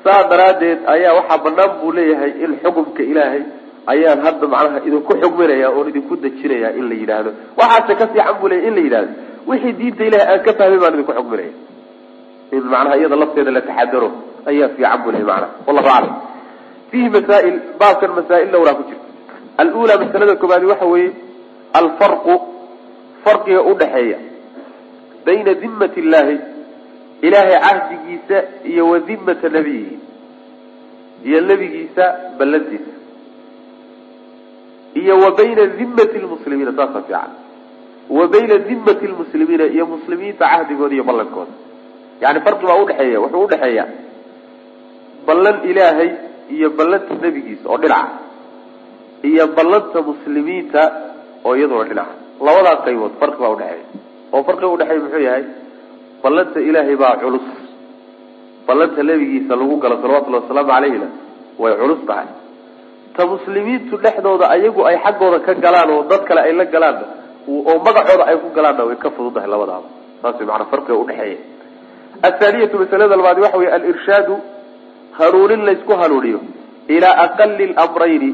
Saa daraaddeed ayaa waxaa banaan buu leeyahay in xukumka ilaahay ayaan hadda macnaha idinku xugminaya oon idinku dejinaya in la yidhaahdo. Waxaase ka fiican buu leeyahy in la yidhahdo wixii diinta ilahay aan ka fahmay baan idinku xugminaya in macnaha iyada lafteeda la taxadaro ayaa fiican buu leeyahy macnaha. Wallahu aclam fiihi masaa'il baabkan masaa'il dhowraa ku jirta alula masalada koobaadi waxa weeye alfarqu farqiga udhaxeeya bayna dimmati illahi ilaahay cahdigiisa iyo wa dimmata nabiyihi. Iyo nebigiisa ballantiisa iyo wa bayna dimmati lmuslimiina saasa fiican. Wa bayna dimmati lmuslimiina iyo muslimiinta cahdigooda iyo ballankooda yani farqi baa udhexeeya wuxuu udhexeeya ballan ilaahay iyo ballanta nebigiisa oo dhinaca iyo ballanta muslimiinta oo iyaduna dhinaca. Labadaa qaybood farqi baa udhexeeya oo farqiga udhexeeya muxuu yahay ballanta ilaahay baa culus. Ballanta nebigiisa lagu galo salawatullahi wasalaamu calayhina way culus tahay ta muslimiintu dhexdooda ayagu ay xaggooda ka galaan oo dad kale ay la galaanna oo magacooda ay ku galaanna way ka fududahay labadaaba. Saas way maanaa farqiga udhexeeya athaaniyatu masalada labaadi waxa wey alirshaadu hanuunin laysku hanuuniyo ilaa aqali lamrayni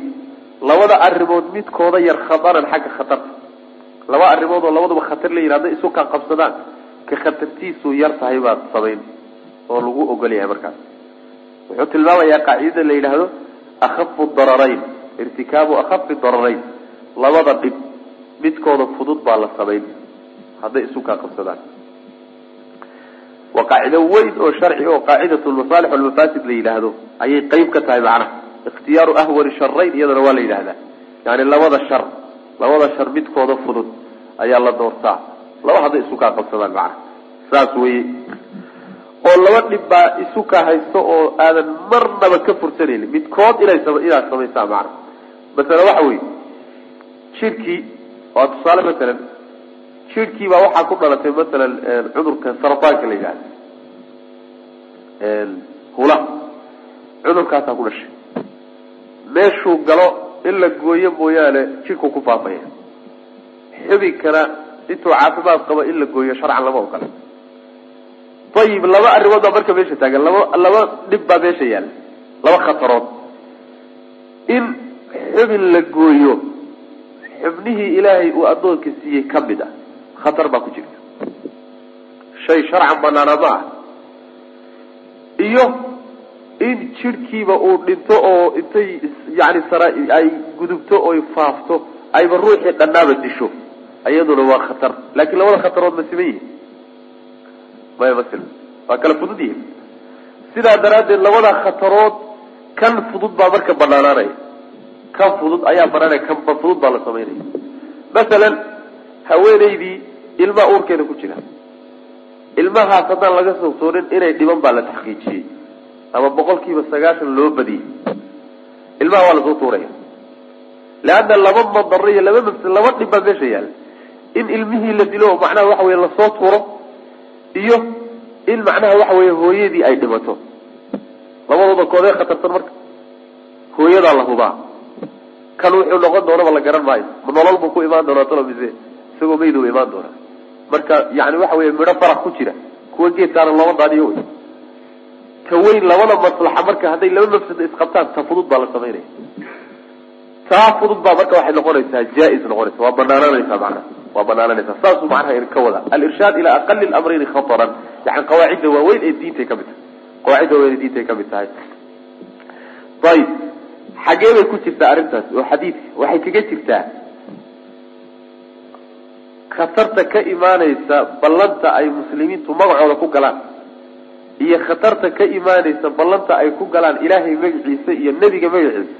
labada arrimood midkooda yar khataran xagga khatarta laba arrimood oo labaduba khatar la yidhahda isu kaa qabsadaan ka khatartiisu yar tahay baad samayn oo lagu ogol yahay markaas. Wuxuu tilmaamayaa qaacidada la yidhaahdo akhafu dararayn irtikaabu akhafi dararayn labada dhib midkooda fudud baa la samayn hadday isu kaa qabsadaan. Waa qaacido weyn oo sharci oo qaacidat lmasaalix walmafaasid la yidhaahdo ayay qeyb ka tahay macnaha ikhtiyaaru ahwani sharayn iyadana waa la yidhahdaa yani labada shar labada shar midkooda fudud ayaa la doortaa. Laba hadday isu kaa qabsadaan macnaha saas weye oo laba dhib baa isu kaa haysto oo aadan marnaba ka fursanaynin. Midkood inay inaad samaysaan macna masale waxa weye jidhkii waa tusaale masalan jidhkii baa waxaa ku dhalatay masalan cudurka sarataanka la yidhahda hula. Cudurkaasaa ku dhashay. Meeshuu galo in la gooyo mooyaane jidhku ku faafaya. Xubinkana intuu caafimaad qabo in la gooyo sharcan lama ogola ayib laba arrimood baa marka meesha taagan laba laba dhib baa meesha yaalla laba khatarood in xubin la gooyo xubnihii ilaahay uu addoonka siiyey ka mid ah khatar baa ku jirta shay sharcan banaana ma ah iyo in jidhkiiba uu dhinto oo intay yani sara ay gudubto oy faafto ayba ruuxii dhannaaba disho iyaduna waa khatar laakiin labada khatarood ma siman yihiin silma waa kala fudud yihiin sidaa daraaddeed labada khatarood kan fudud baa marka banaanaanaya kan fudud ayaa banaanaya kanba fudud baa la samaynaya. Masalan haweenaydii ilmaa uurkeeda ku jira. Ilmahaas haddaan laga soo toorin inay dhiban baa la taxqiijiyey. Ama boqol kiiba sagaashan loo badiyey. Ilmaha waa la soo tuuraya. Leanna laba madaro iyo laba mafs laba dhib baa meesha yaalla in ilmihii la dilo macnaha waxa weye la soo tuuro iyo in macnaha waxa weye hooyadii ay dhimato. Labadooda koodee khatarsan marka. Hooyadaa la hubaa. Kan wuxuu noqon doonaba la garan maayo. Ma nolol buu ku imaan doonaa talo mise isagoo maydu imaan doonaa. Marka yani waxa weye midho farax ku jira. Kuwa geedkaana looma daadiyo wey ka weyn labada maslaxa marka hadday laba mafsada isqabtaan ta fudud baa la samaynaya. Taa fudud baa marka waxay noqonaysaa jaa-is noqonaysa. Waa banaananaysaa macnaha waa banaananaysaa saasuu macnaha ka wada. Alirshaad ilaa aqali lamrayni khataran. Yani qawaacidda waaweyn ee diintay ka mid tahay. Qawaacidda waaweyn ee diintay ka mid tahay. Ayib xagee bay ku jirtaa arrintaas oo xadiidka waxay kaga jirtaa. Khatarta ka imaanaysa ballanta ay muslimiintu magacooda ku galaan. Iyo khatarta ka imaanaysa ballanta ay ku galaan ilaahay magaciisa iyo nebiga magaciisa.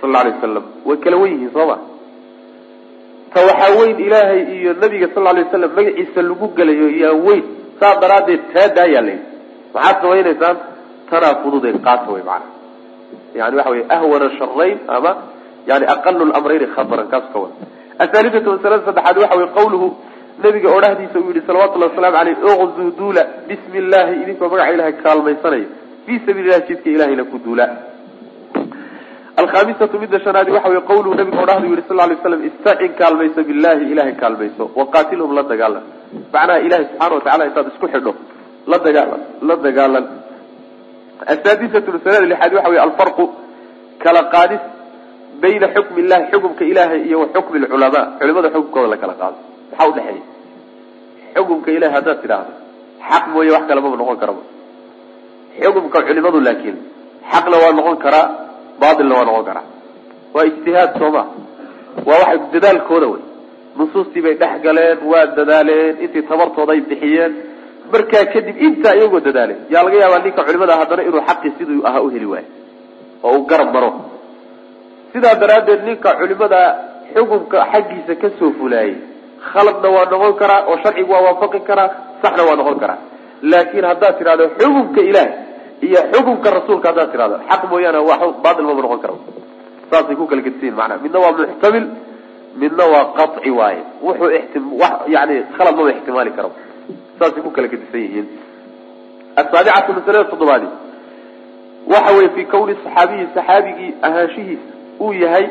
Sal alay wasalam way kala wen yihiin soo ma ta waxaa weyn ilaahay iyo nabiga sal alay waslam magaciisa lagu gelayo yaa weyn saa daraaddeed taa daayaa layidhi maxaad samaynaysaan tanaa fududeed qaata wey macana yani waxa wey ahwana sharayn ama yani aqalu lamrayni khataran kaas ka wada. Ahalidatu masalada saddexaad waxa wey qawluhu nabiga odhahdiisa uu yihi salawatullahi waslamu aleyh uqzuu duula bismi illahi idinkoo magaca ilahay kaalmaysanaya. Fii sabiili lahi jidka ilahayna ku duula alkhamisatu midda shanaadi waxa wey qawluhu nabiga odhahdu yihi sal lay slam istacin kaalmayso billahi ilahay kaalmayso waqaatilhum la dagaalan. Macnaha ilahay subxana watacala intaad isku xidho la dagaalan la dagaalan. Asaadisatu masalada lixaad waxa wey alfarqu kala qaadis bayna xukmi illahi xukumka ilahay iyo xukmi lculamaa culimada xukumkooda la kala qaado maxaa udhexeeya xukumka ilahay haddaad tidhaahdo xaq mooye wax kale maba noqon karaba xukumka culimadu laakiin xaqna waa noqon karaa bailna waa noqon karaa waa ijtihaad sooma. Waa waxay dadaalkooda wey. Nusuustii bay dhex galeen waa dadaaleen intii tabartooda ay bixiyeen. Markaa kadib intaa iyagoo dadaaleen. Yaa laga yaabaa ninka culimada haddana inuu xaqii siduu ahaa uheli waayo. Oo uu garab maro. Sidaa daraaddeed ninka culimada xukunka xaggiisa ka soo fulaayay khaladna waa noqon karaa oo sharcigu waa waafaqi karaa saxna waa noqon karaa. Laakiin haddaad tidhahdo xukunka ilaah iyo xukunka rasuulka haddaad tidhahdo. Xaq mooyaane wa bail maba noqon kara saasay ku kala gedsiyin manaa midna waa muxtamil midna waa qaci waaye. Wuxuu ixtim yani khalad maba ixtimaali kara saasay ku kala gedisan yihiin. Asaabicatu masalada toddobaadi. Waxa weye fi kawni saxaabiyi saxaabigii ahaanshihiisa uu yahay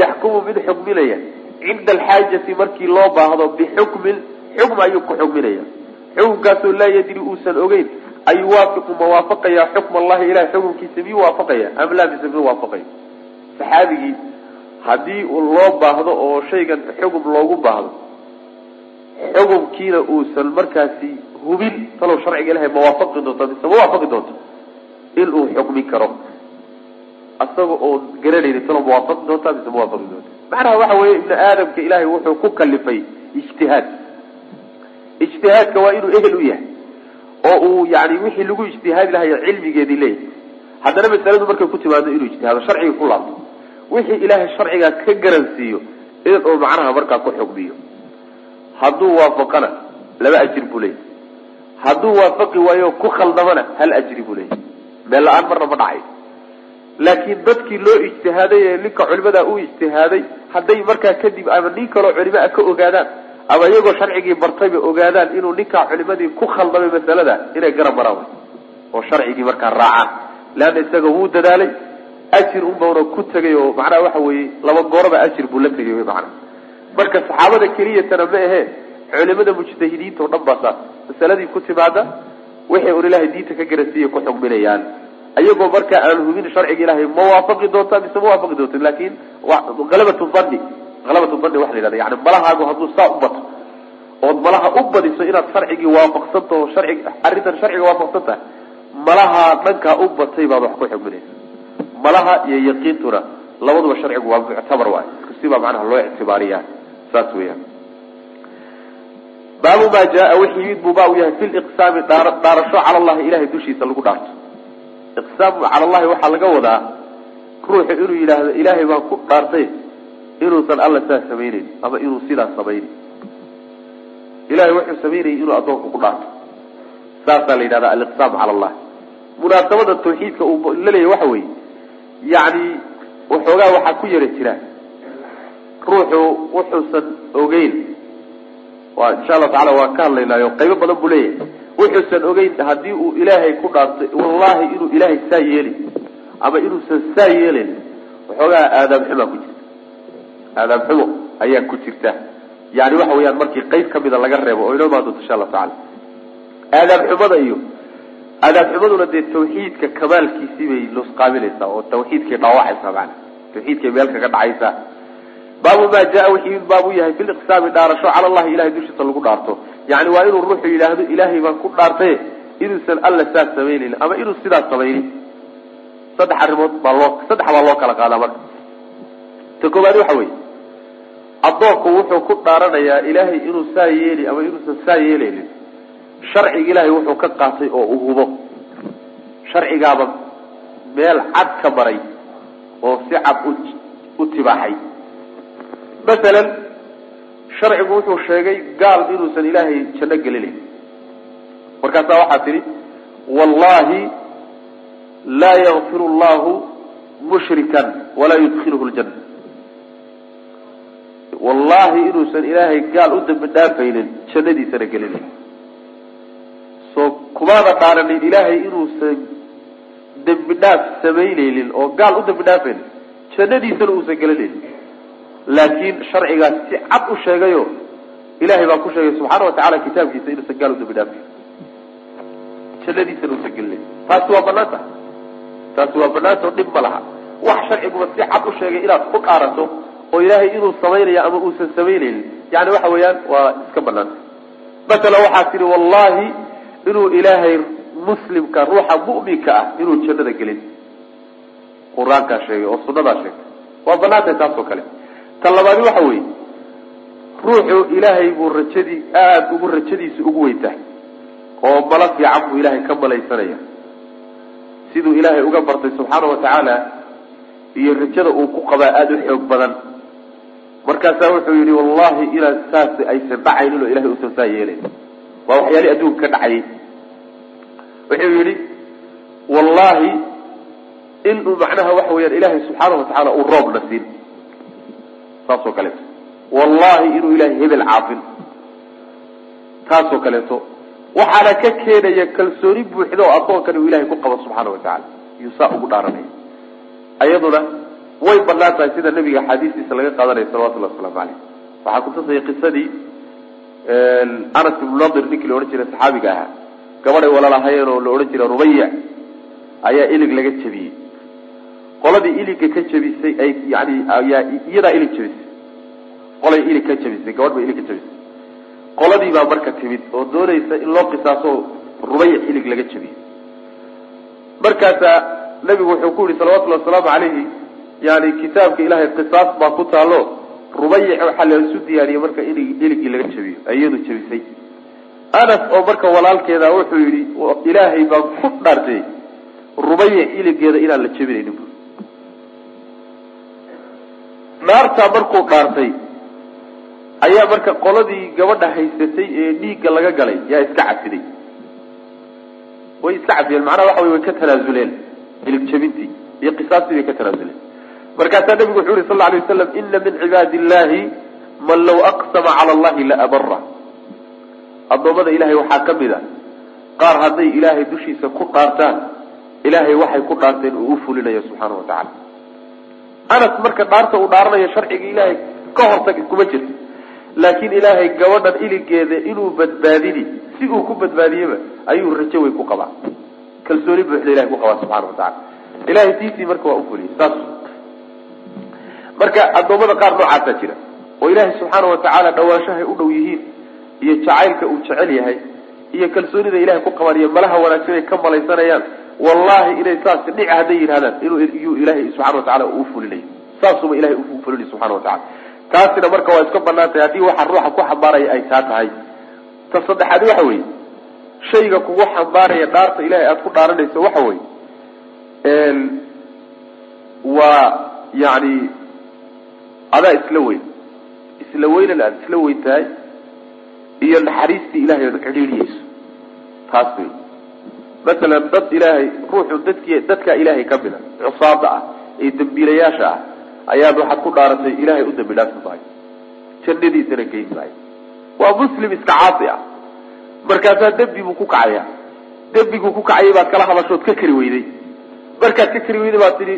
yaxkumu mid xukminaya cinda alxaajati markii loo baahdo bixukmin xukm ayuu ku xukminaya xukunkaasoo laa yadri uusan ogeyn ayuwaafiqu ma waafaqaya xukm allahi ilahay xukunkiisa miyuu waafaqaya? Am laa mise miyuu waafaqaya saxaabigii haddii loo baahdo oo shaygan xugum loogu baahdo xukumkiina uusan markaasi hubin talow sharciga ilahay ma waafaqi doonto mise ma waafaqi doonto inuu xukmin karo. Asaga oo garanayni talow ma waafaqi doonta mise ma waafaqi doonta macnaha waxa weeye ibni aadamka ilaahay wuxuu ku kalifay ijtihaad. Ijtihaadka waa inuu ehel u yahay oo uu yani wixii lagu ijtihaadi lahayo cilmigeedii leeyahay haddana masaladu markay ku timaado inuu ijtihaado sharciga ku laabto. Wixii ilaahay sharcigaa ka garansiiyo inuu macnaha markaa ku xugmiyo. Hadduu waafaqana laba ajir buu leeyahy hadduu waafaqi waayo ku khaldamana hal ajri buu leeyahy meel la'aan marna ma dhacay. Laakiin dadkii loo ijtihaaday ee ninka culimadaa u ijtihaaday hadday markaa kadib ama nin kaloo culimaa ka ogaadaan ama iyagoo sharcigii bartayba ogaadaan inuu ninkaa culimadii ku khaldamay masalada inay garab maraan oo sharcigii markaa raacaan. Leanna isaga wuu dadaalay ajir unbauna ku tegay oo macnaha waxa weeye laba gooraba ajir buu la tegay wy macana marka saxaabada keliyatana ma ahee culimada mujtahidiinta o dhan baa saas. Masaladii ku timaada waxay un ilahay diinta ka garansiiya ku xugminayaan ayagoo markaa aan hubin sharciga ilahay ma waafaqi doonta mise ma waafaqi doonta laakin halabatu dani halabatu dani waxa la yhahda yani malahaagu hadduu saa u bato ood malaha u badiso inaad sharcigii waafaqsantaho sharcig arrintan sharciga waafaqsan tahay malaha dhankaa u batay baad wax ku xugminaysa malaha iyo yaqiintuna labaduba sharcigu waa muctabar waay sibaa macnaha loo ictibaariyaa saas weeyaan baabu maa jaa wixii yimid buu baa u yahay fi liqsaami dhaarasho cala allahi ilahay dushiisa lagu dhaarto iqsaamu cala allahi waxaa laga wadaa ruuxu inuu yidhaahdo ilaahay baan ku dhaartay inuusan alla saa samayneyn ama inuu sidaas samaynin. Ilahay wuxuu samaynayay inuu addoonka ku dhaarto saasaa la yidhahda aliqsaam cala allah. Munaasabada tawxiidka uu laleeyahy waxa weeye yacni waxoogaa waxaa ku yara jira. Ruuxu wuxuusan ogeyn. Waa insha allahu tacala waan ka hadlaynaayo qaybo badan buu leeyahay. Wuxuusan ogeyn haddii uu ilaahay ku dhaartay wallahi inuu ilaahay saa yeeli ama inuusan saa yeelin waxoogaa aadaab xumaa ku jirta aadaab xumo ayaa ku jirta. Yani waxa weeyaan markii qayb kamida laga reebo oo inoo imaan doonto insha allahu tacala aadaab xumada iyo aadaab dee tawxiidka kamaalkiisii bay nusqaaminaysaa oo tawxiidkay dhaawacaysaa maana tawxiidkay meel kaga dhacaysaa. Baabu maa jaa wixii baabu yahay fi liqsaami dhaarasho cala allahi ilahay dushiisa lagu dhaarto. Yani waa inuu ruuxu yidhaahdo ilaahay baan ku dhaartay inuusan alla saas samaynayn ama inuu sidaas samaynin. Saddex arrimood baa loo saddex baa loo kala qaadaa marka. Ta koowaad waxa weeye addoonku wuxuu ku dhaaranayaa ilaahay inuu saa yeeli ama inuusan saa yeelaynin sharciga ilaahay wuxuu ka qaatay oo u hubo. Sharcigaaba meel cad ka maray oo si cad u tibaaxay. Masalan sharcigu wuxuu sheegay gaal inuusan ilaahay janno gelinayn. Markaasaa waxaa tidhi wallahi laa yakfir llahu mushrikan walaa yudkilhu ljanna wallahi inuusan ilaahay gaal u dambi dhaafaynin jannadiisana gelinayn soo kumaada dhaaranin ilaahay inuusan dembi dhaaf samaynaynin oo gaal u dambi dhaafaynin jannadiisana uusan gelinaynin laakiin sharcigaas si cad u sheegayo ilahay baa ku sheegay subxaana watacala kitaabkiisa inuusan gaal u dambi dhaafayn jannadiisana uusan gelinayn taasi waa bannaan tahay taasi waa banaantao dhib ma laha. Wax sharciguba si cad u sheegay inaad ku dhaarato oo ilaahay inuu samaynayo ama uusan samaynaynin yani waxa weeyaan waa iska banaanta masalan waxaa tihi wallahi inuu ilaahay muslimka ruuxa mu'minka ah inuu jannada gelin. Qur'aankaa sheegay oo sunadaa sheegay. Waa banaantahay taas oo kale. Ta labaadi waxa weeye ruuxu ilaahay buu rajadii aada ugu rajadiisa ugu weyntahay oo malo fiican buu ilaahay ka malaysanaya. Siduu ilaahay uga bartay subxaana watacaala iyo rajada uu ku qabaa aada u xoog badan markaasaa wuxuu yihi wallahi inaan saas aysan dhacaynin oo ilahay usan saa yeelayn waa waxyaalihi adduunka ka dhacayay wuxuu yihi wallahi inuu macnaha waxa weyaan ilaahay subxaana watacaala uu roobna siin saasoo kaleeto. Wallahi inuu ilahay hebel caafin. Taasoo kaleeto. Waxaana ka keenaya kalsooni buuxda oo addoonkan uu ilahay ku qabo subxaana watacaala iyuu saa ugu dhaaranaya ayaduna way bannaan tahay sida nabiga axaadiistiisa laga qaadanaya salawatullahi wasalaamu caleyh waxaa kutusaya qisadii anas ibnu nadir ninkii la odhan jiray saxaabiga ahaa. Gabadhay walaalahayeen oo la odhan jiray rubaya ayaa ilig laga jebiyey. Qoladii iliga ka jebisay ay yani ayaa iyadaa ilig jebisay. Qolay ilig ka jebisay gabadh bay ilig ka jebisay. Qoladii baa marka timid oo doonaysa in loo qisaaso rubaya ilig laga jebiyey. Markaasaa nabigu wuxuu ku yihi salawatullahi wasalaamu calayhi yani kitaabka ilahay qisaas baa ku taalo rubayic waxaa laisu diyaariyey marka in iligii laga jebiyo iyadu jebisay anas oo marka walaalkeeda wuxuu yihi ilaahay baan ku dhaartay rubayic iligeeda inaan la jebinaynin bu dhaartaa markuu dhaartay ayaa marka qoladii gabadha haysatay ee dhiigga laga galay yaa iska cafiday way iska cafiyeen macnaha waxa wey way ka tanaasuleen ilig jebintii iyo qisaastii bay ka tanaasuleen markaasaa nabigu wuxuu yihi sal alay waslam ina min cibaadi illahi man law aqsama cala allahi la abara addoommada ilahay waxaa ka mid a. Qaar hadday ilaahay dushiisa ku dhaartaan ilaahay waxay ku dhaarteen uu u fulinayo subxaana wa tacaala. Anas marka dhaarta uu dhaaranayo sharciga ilaahay ka hortag kuma jirto laakiin ilaahay gabadhan iligeeda inuu badbaadini si uu ku badbaadiyeba ayuu rajo weyn ku qabaa. Kalsooni buuxda ilahay ku qabaa subxana wa tacala ilahay tiisii marka waa ufuliyay saas marka addoommada qaar noocaasaa jira oo ilaahay subxaana wa tacaala dhawaanshahay u dhow yihiin iyo jacaylka uu jecel yahay iyo kalsoonida ilahay ku qabaan iyo malaha wanaagsan ay ka malaysanayaan wallahi inay saas dhici hadday yidhahdaan inuu ilaahay subxana wa tacala uu fulinayo saasuba ilahay u fulinayo subxana wa tacala taasina marka waa iska bannaan tahay haddii waxa ruuxa ku xambaaraya ay taa tahay. Ta saddexaad waxa weeye shayga kugu xambaaraya dhaarta ilahay aada ku dhaaranayso waxa weeye waa yani adaa isla weyn. Isla weynan aada isla weyn tahay iyo naxariistii ilahay ood cidhiidhiyeyso taas wey masalan dad ilaahay ruuxu dadki dadkaa ilaahay ka mida cusaada ah ee dambiilayaasha ah ayaad waxaad ku dhaaratay ilaahay u dambi dhaafi maayo jannadiisana geyn maayo waa muslim iska caasi ah. Markaasaa dembi buu ku kacaya. Dembiguu ku kacayay baad kala hadashood ka kari weyday. Markaad ka kari weyday baad tidhi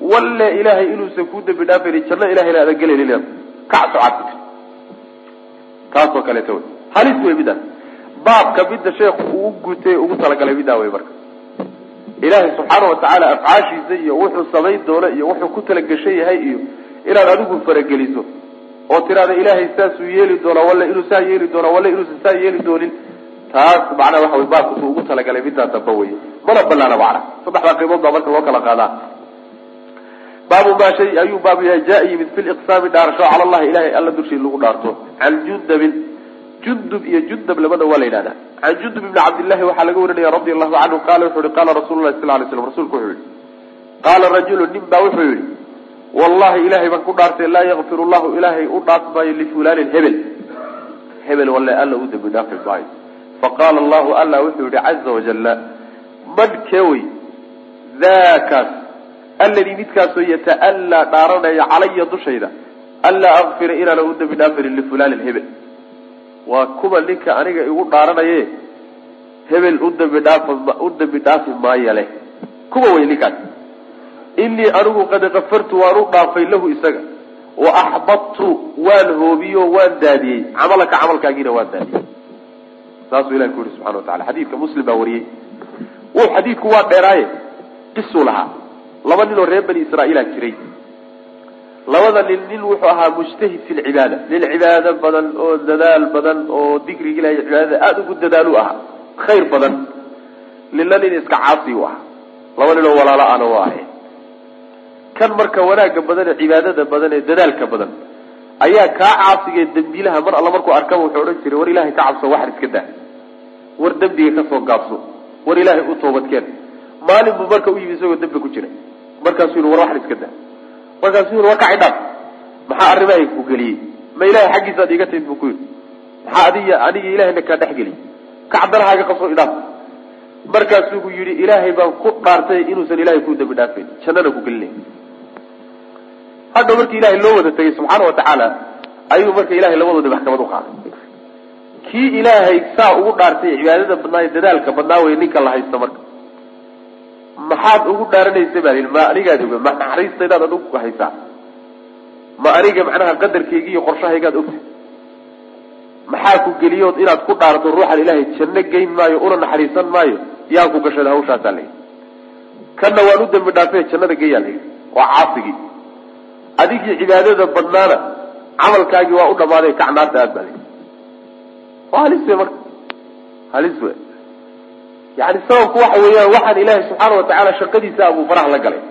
walle ilaahay inuusan kuu dambi dhaafayni janno ilahayna aadan gelaynin kacso caad ku taasoo kaleeto wey halis wey midaas baabka midda sheekhu uu gutay ugu talagalay middaa wey marka. Ilaahay subxaana watacaala afcaashiisa iyo wuxuu samayn doono iyo wuxuu ku talagashan yahay iyo inaad adigu farageliso. Oo tiraada ilaahay saasuu yeeli doonaa walla inuu saa yeeli doonaa walla inuusan saa yeeli doonin. Taas macnaha waxa wey baabkasuu ugu talagalay middaa damba wey mana banaana macna saddexdaa qaybood baa marka loo kala qaadaa baabu maa shay ayuu baabu yahay jaa yimid fi liqsaami dhaarasho cala allahi ilahay alla dushii lagu dhaarto. Can jundabin jundub iyo jundab labada waa la yidhahdaa. Can jundub ibni cabdillahi waxaa laga warinaya radi allahu canhu qaala wuxu uhi qaala rasulu lahi sal lay slam rasulku wuxuu yihi qaala rajulu nin baa wuxuu yihi wallahi ilahay baan ku dhaartay laa yakfir llahu ilaahay u dhaaf maayo lifulanin hebel. Hebel walle alla u dambi dhaafi maayo faqaala allahu alla wuxuu yihi caza wajala man kewey daakaas alladii midkaasoo yata'allaa dhaaranaya calaya dushayda anlaa akfira inaana u dambi dhaafinin lifulanin hebel. Waa kuwa ninka aniga igu dhaaranaye hebel u dambi dhaafi maayo leh. Kuwa wey ninkaas. Inii anigu qad kafartu waan u dhaafay lahu isaga. Wa axbadtu waan hoobiyo waan daadiyey. Camalaka camalkaagiina waan daadiyey. Saasuu ilahi ku yihi subxana wa tacala xadiidka muslim baa wariyey. Xadiidku waa dheeraaye. Qisuu lahaa laba nin oo reer bani israa'iila jiray. Labada nin nin wuxuu ahaa mujtahid fi lcibaada nin cibaado badan oo dadaal badan oo dikriga ilahay cibaadada aada ugu dadaalu ahaa. Khayr badan. Ninna nin iska caasi u ahaa. Laba nin oo walaalo ana u ahayn kan marka wanaagga badan ee cibaadada badan ee dadaalka badan ayaa kaa caasigae dembiilaha mar alla markuu arkaba wuxuu odhan jiray war ilaahay ka cabso waxar iska daa. War dembiga ka soo gaabso. War ilaahay u toobadkeen. Maalin buu marka u yimi isagoo dembi ku jira markaasuu yihi war waxar iska daa markaasuu yii war kaci dhaaf. Maxaa arrimahay ku geliyey? Ma ilahay xaggiisaad iga timid buu ku yidhi. Maxaa adiga aniga ilahayna kaa dhex geliyey? Kacdanahaaga qabso idhaaf markaasuu ku yidhi ilaahay baan ku dhaartay inuusan ilahay ku dambi dhaafayn jannana ku gelinay hadha markii ilahay loo wada tegay subxaana watacaala ayuu marka ilahay labadoodi maxkamad u qaaday. Kii ilaahay saa ugu dhaartay cibaadada badnaa dadaalka badnaa wey ninka la haysta marka maxaad ugu dhaaranaysa baa ma anigaad oga ma naxariistaydaad adigu haysaa? Ma aniga macnaha qadarkayga iyo qorshahaygaad ogtay? Maxaa ku geliyood inaad ku dhaarto ruuxan ilaahay janno geyn maayo una naxariisan maayo? Yaa ku gashada hawshaasaa layidhi kanna waan u dambi dhaafay jannada geeyaa layidhi waa caasigii adigii cibaadada badnaana camalkaagii waa u dhamaaday kacnaarta aad baa layidhi waa halis wey marka. Halis wey yani sababku waxa weeyaan waxaan ilaahay subxaana watacaala shaqadiisa abuu faraha la galay.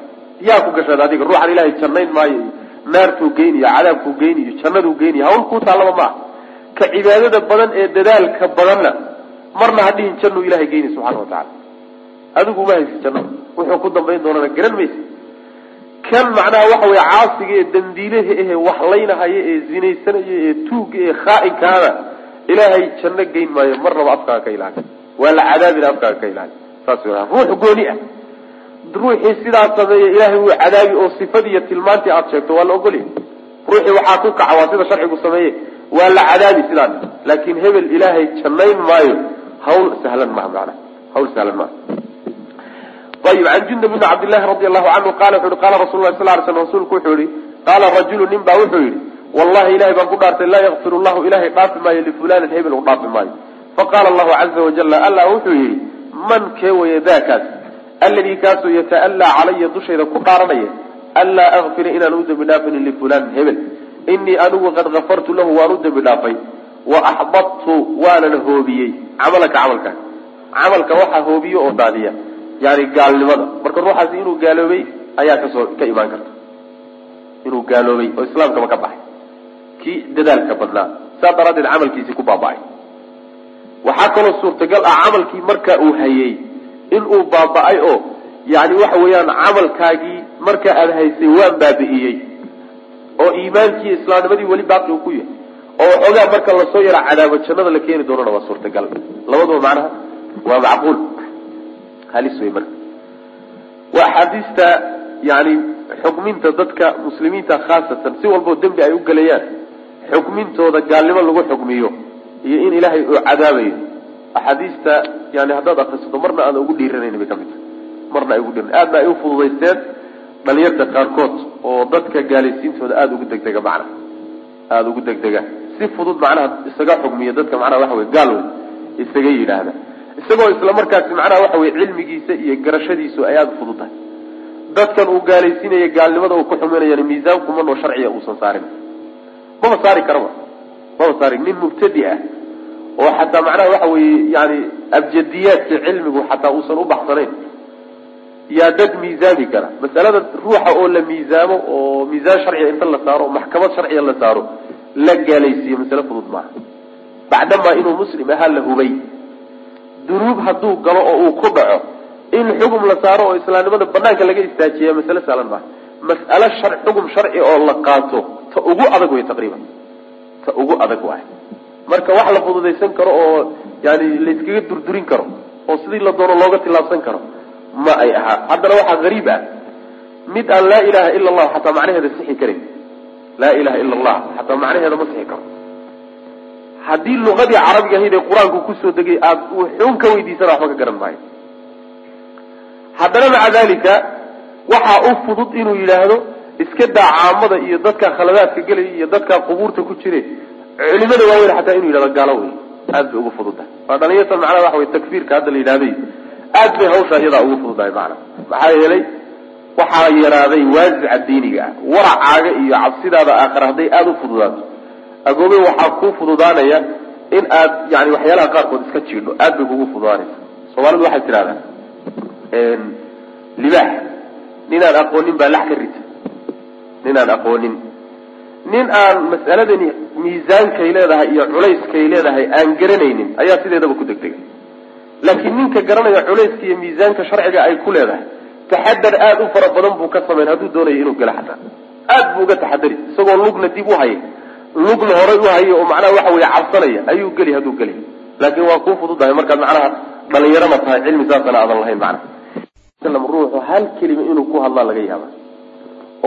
Yaa ku gashada adiga ruuxan ilaahay jannayn maayo iyo naartuu geyniyo cadaabkuu geyniyo jannaduu geyniyo hawl kuu taallaba maaha ka cibaadada badan ee dadaalka badanna marna ha dhihin jannuu ilahay geyni subxana wa tacala adigu ma haysi janno wuxuu ku dambayn doonana garan maysa kan macnaha waxa weye caasiga ee dambiilaha ehe waxlaynahaya ee zinaysanaya ee tuuga ee khaa'inkaana ilaahay janno geyn maayo marnaba afkaaga ka ilaali waa la cadaabina afkaaga ka ilaali saas ruux gooni ah. Ruuxii sidaa sameeya ilaahay wuu cadaabi oo sifadiiyo tilmaantii aada sheegto waa la ogolya ruuxii waxaa ku kaca waa sida sharcigu sameeye waa la cadaabi sidaa. Laakin hebel ilaahay jannayn maayo hawl sahlan maha maana hawl sahlan maaha. Ayib can jundab bni cabdillahi radi allahu canhu qala wuxu uhi qala rasul lah sal ly slam rasuulku wuxuu yihi qaala rajulu nin baa wuxuu yihi wallahi ilahay baan ku dhaartay laa yakfir llahu ilahay dhaafi maayo lifulanin hebel u dhaafi maayo faqala allahu caza wajala allah wuxuu yihi man kee waya daakaas alladii kaasoo yata'allaa calaya dushayda ku dhaaranaya anlaa akfira inaan u dambi dhaafinin lifulanin hebel inii anigu qad kafartu lahu waan u dambi dhaafay wa axbadtu waanana hoobiyey camalaka camalkaa camalka waxaa hoobiye oo daadiya yani gaalnimada marka ruuxaasi inuu gaaloobay ayaa ka soo ka imaan karta inuu gaaloobay oo islaamkaba ka baxay kii dadaalka badnaa saa daraaddeed camalkiisii ku baaba-ay waxaa kaloo suurtagal ah camalkii marka uu hayay inuu baaba-ay oo yani waxa weeyaan camalkaagii marka aad haysay waan baabi'iyey oo iimaankii islaamnimadii weli baaqi uu ku yahay oo waxoogaa marka la soo yara cadaabo jannada la keeni doonana waa suurtagal. Labaduba macnaha waa macquul. Halis wey marka. Waa axaadiista yani xukminta dadka muslimiinta khaasatan si walbao dembi ay u gelayaan xukmintooda gaalnimo lagu xukmiyo iyo in ilaahay uu cadaabayo axaadiista yani haddaad akrisato marna aada ugu dhiiranayn bay ka mid tahay. Marna ay ugu dhiiran aadna ay ufududaysteen dhalinyarta qaarkood oo dadka gaalaysiintooda aada ugu degdega macnaha aada ugu degdega. Si fudud macnaha isaga xugmiya dadka macnaha waxa wey gaal wey isaga yidhaahda. Isagoo isla markaasi macnaha waxa wey cilmigiisa iyo garashadiisu ay aada ufudud tahay. Dadkan uu gaalaysiinaya gaalnimada uu ku xuminayana miisaankumanoo sharciga uusan saarin. Maba saari karaba? Maba saari? Nin mubtadi ah oo xataa macnaha waxa weye yani abjadiyaadka cilmigu xataa uusan u baxsanayn. Yaa dad miisaami kara. Masalada ruuxa oo la miisaamo oo miisaan sharciga inta la saaro maxkamad sharciga la saaro la gaalaysiiyo masale fudud maaha. Bacdamaa inuu muslim ahaa la hubay. Dunuub hadduu galo oo uu ku dhaco in xugum la saaro oo islaamnimada banaanka laga istaajiya masale saalan maaha. Mas'alo xugum sharci oo la qaato ta ugu adag wey taqriiban. Ta ugu adag waay marka wax la fududaysan karo oo yani layskaga durdurin karo oo sidii la doono looga tillaabsan karo ma ay ahaa. Haddana waxaa hariib ah. Mid aan laa ilaha ila allahu xataa macnaheeda sixi karin. Laa ilaha ila allah xataa macnaheeda ma sixi karo. Haddii luqadii carabiga ahayd ee qur'aanku ku soo degay aad xun ka weydiisana waxba ka garan maayo. Haddana maca dalika waxaa u fudud inuu yidhaahdo iska daa caamada iyo dadka khaladaadka gelaya iyo dadka qubuurta ku jire culimada waaweyn xataa inuu yidhahdo gaalo wey aad bay ugu fududtahay waa dhalinyartan macnaha waxa wey takfiirka hadda la yidhahday aad bay hawshaa iyadaa ugu fududahay macana maxaa yeelay waxaa yaraaday waasica diiniga ah. Waracaaga iyo cabsidaada aakhira hadday aada u fududaato. Agoobe waxaa kuu fududaanaya in aad yani waxyaalaha qaarkood iska jiidho aad bay kugu fududaanaysa soomaalidu waxay tidhahdaa libaax ninaan aqoonin baa lax ka rita. Ninaan aqoonin nin aan mas'aladani miisaankay leedahay iyo culayskay leedahay aan garanaynin ayaa sideedaba ku degdega laakiin ninka garanaya culayska iyo miisaanka sharciga ay ku leedahay taxadar aada u fara badan buu ka samayn hadduu doonayo inuu gelo xataa. Aad buu uga taxadari isagoo lugna dib u hayay. Lugna horay u hayay oo macnaha waxa weye cabsanaya ayuu geli hadduu geli. Laakiin waa kuu fududahay markaad macnaha dhalinyarama tahay cilmi saasana aadan lahayn macnaha. Ruuxu hal kelima inuu ku hadlaa laga yaaba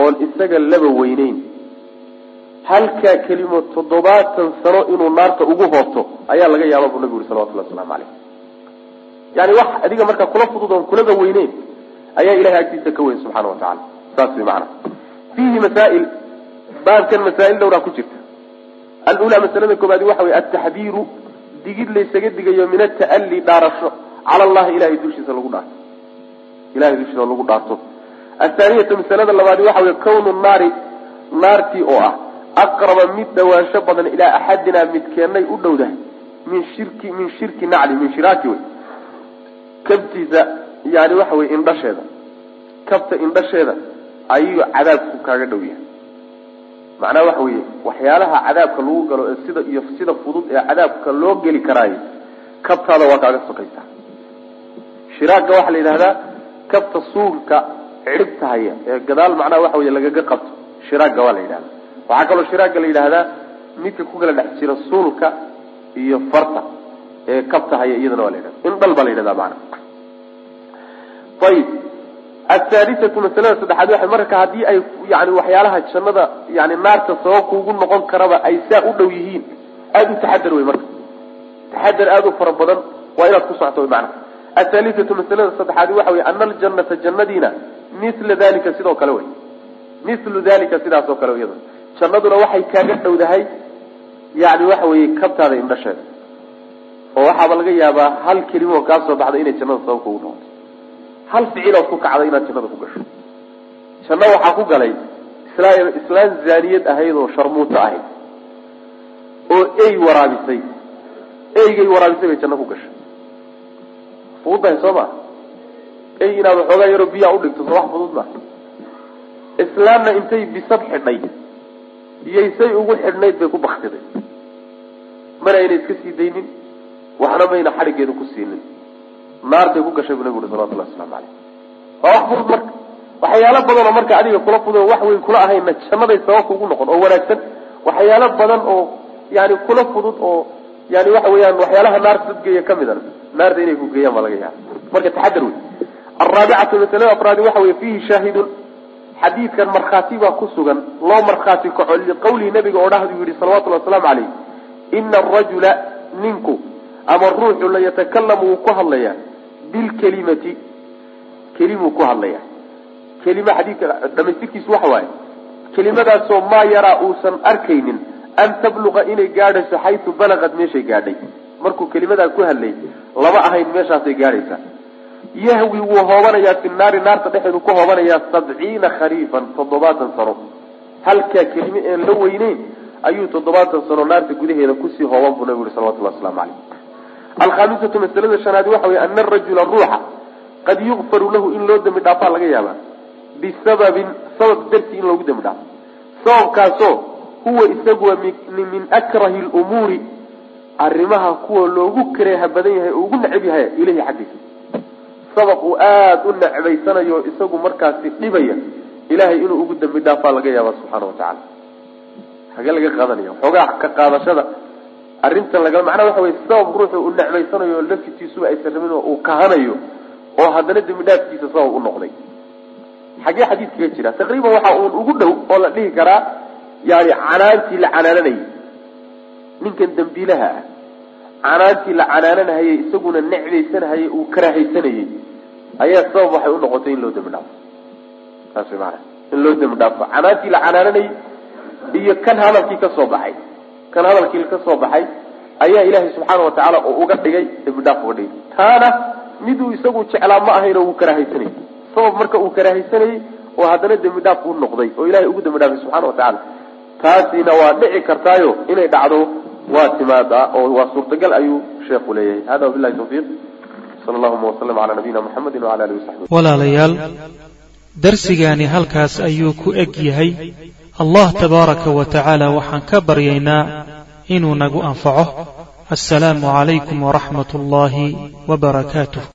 oon isaga laba weyneyn halkaa kelimo toddobaatan sano inuu naarta ugu hoobto ayaa laga yaaba buu nabigu uri salawatullahi waslamu caleyh yani wax adiga markaa kula fudud oon kulaba ayaa ilahay agtiisa ka weyn subxana watacala saas way macana fiihi masaa'il baabkan masaa'il dhowraa ku jirta. Alula masalada koobaadi waxa wey altaxdiiru digid laysaga digayo min ata'ali dhaarasho cala allahi ilahay dushiisa lagu dhaarto. Ilahay dushiisa lagu dhaarto. Athaaniyatu masalada labaadi waxa wey kawnu naari naartii oo ah aqraba mid dhawaansho badan ilaa axadinaa midkeennay u dhowdahay min shirki min shirki nacli min shiraaki wey. Kabtiisa yani waxa wey indhasheeda. Kabta indhasheeda ayuu cadaabku kaaga dhow yahay. Macnaha waxa weeye waxyaalaha cadaabka lagu galo ee sida iyo sida fudud ee cadaabka loo geli karaayo kabtaada waa kaaga sokaysaa shiraagga waxaa la yidhahdaa kabta suulka cidhibta haya ee gadaal macnaha waxa wey lagaga qabto shiraagga waa la yidhahda waxaa kaloo shiraagga la yidhaahdaa midka ku kala dhex jira suulka iyo farta ee kabta haya iyadana waa la yidhahda in dhal baa la yidhahda macana ayib athalisatu masalada saddexaad waxa marka haddii ay yani waxyaalaha jannada yani naarta sabab kuugu noqon karaba ay saa u dhow yihiin aada u taxadar wey marka. Taxadar aada u fara badan waa inaad ku socto wy macana athalisatu masalada saddexaad waxa wey ana aljanata jannadiina mila dalika sidoo kale wey milu dalika sidaas oo kale iyada jannaduna waxay kaaga dhowdahay yani waxa weye kabtaada indhasheeda. Oo waxaaba laga yaabaa hal kelimo kaa soo baxda inay jannada sabab kuugu noqoto hal ficilood ku kacday inaad jannada ku gasho. Janno waxaa ku galay isla islaan zaaniyad ahayd oo sharmuuto ahayd. Oo ey waraabisay. Eygay waraabisay bay janno ku gashay. Fududahay soo maa ey inaad waxoogaa yaroo biyaa udhigto soo wax fudud maa islaamna intay bisad xidhay iyoysay ugu xidhnayd bay ku baktiday mana ayna iska sii daynin waxna mayna xadhigeeda ku siinin. Naartay ku gashay buu nabigu uri salawatullahi waslamu caleyh waa wax fudud marka. Waxyaalo badan oo marka adiga kula fudud wax weyn kula ahayna jannaday sababka ugu noqon oo wanaagsan. Waxyaalo badan oo yani kula fudud oo yani waxa weeyaan waxyaalaha naarta dadgeeya ka mid a naarta inay ku geeyaan baa laga yaaba marka taxadar wey alraabicatu masalada afraadi waxa wey fiihi shaahidun xadiidkan markhaati baa ku sugan loo markhaati kaco liqawlihi nabiga oo dhahdu yihi salawatullhi wasalaamu caleyh ina arajula ninku ama ruuxu la yatakalamu wuu ku hadlayaa bilkelimati. Kelimuu ku hadlaya kelima xadiidka dhamaystirkiisu waxa waaye kelimadaasoo maa yaraa uusan arkaynin an tabluqa inay gaadhayso xaytu balaqad meeshay gaadhay. Markuu kelimadaa ku hadlay lama ahayn meeshaasay gaadhaysaa yahwi wuu hoobanayaa fi naari naarta dhexeedu ku hoobanayaa sabciina khariifan toddobaatan sano. Halkaa kelime een la weyneyn ayuu toddobaatan sano naarta gudaheeda ku sii hooban buu nabigu yuri salawatullah waslamu caleyh alkhaamisatu masalada shanaadi waxa wey ana arajula ruuxa qad yukfaru lahu in loo dembi dhaafaa laga yaabaa. Bisababin sabab dartii in loogu dembi dhaafo. Sababkaasoo huwa isaguwa min akrahi lumuuri arrimaha kuwa loogu kareeha badan yahay oo ugu necab yahay ilahi xaggiisa sabab uu aada u necbaysanayo isagu markaasi dhibaya ilahay inuu ugu dembi dhaafaa laga yaaba subxaana watacaala hagee laga qaadanaya? Xoogaa ka qaadashada. Arrintan laga macnaha waxa wey sabab ruuxu uu necbaysanayo laftiisuba aysan rabin oo uu kahanayo oo haddana dembi dhaafkiisa sabab u noqday. Xagee xadiidkaga jira taqriiban waxa uun ugu dhow oo la dhihi karaa yani canaantii la canaananayay. Ninkan dambiilaha ah canaantii la canaananahayay isaguna necbaysanahayay uu karahaysanayay ayaa sabab waxay u noqotay in loo dembi dhaafo saas way maana in loo dembi dhaafo canaantii la canaananayay iyo kan hadalkii ka soo baxay. Kan hadalkii ka soo baxay ayaa ilaahay subxaana watacaala oo uga dhigay dembi dhaaf uga dhigay. Taana miduu isagu jeclaa ma ahayn oo uu karahaysanayay sabab marka uu karahaysanayay oo haddana dembi dhaaf u noqday oo ilahay ugu dembi dhaafay subxana watacaala taasina waa dhici kartaayo inay dhacdo waa timaadaa oo waa suurtagal ayuu sheekhu leeyahay. Hada wabilahi tawfiiq walaalayaal darsigaani halkaas ayuu ku eg yahay. Allah tabaaraka wa tacaala waxaan ka baryaynaa inuu nagu anfaco. Assalaamu calaykum waraxmat ullaahi wabarakaatuh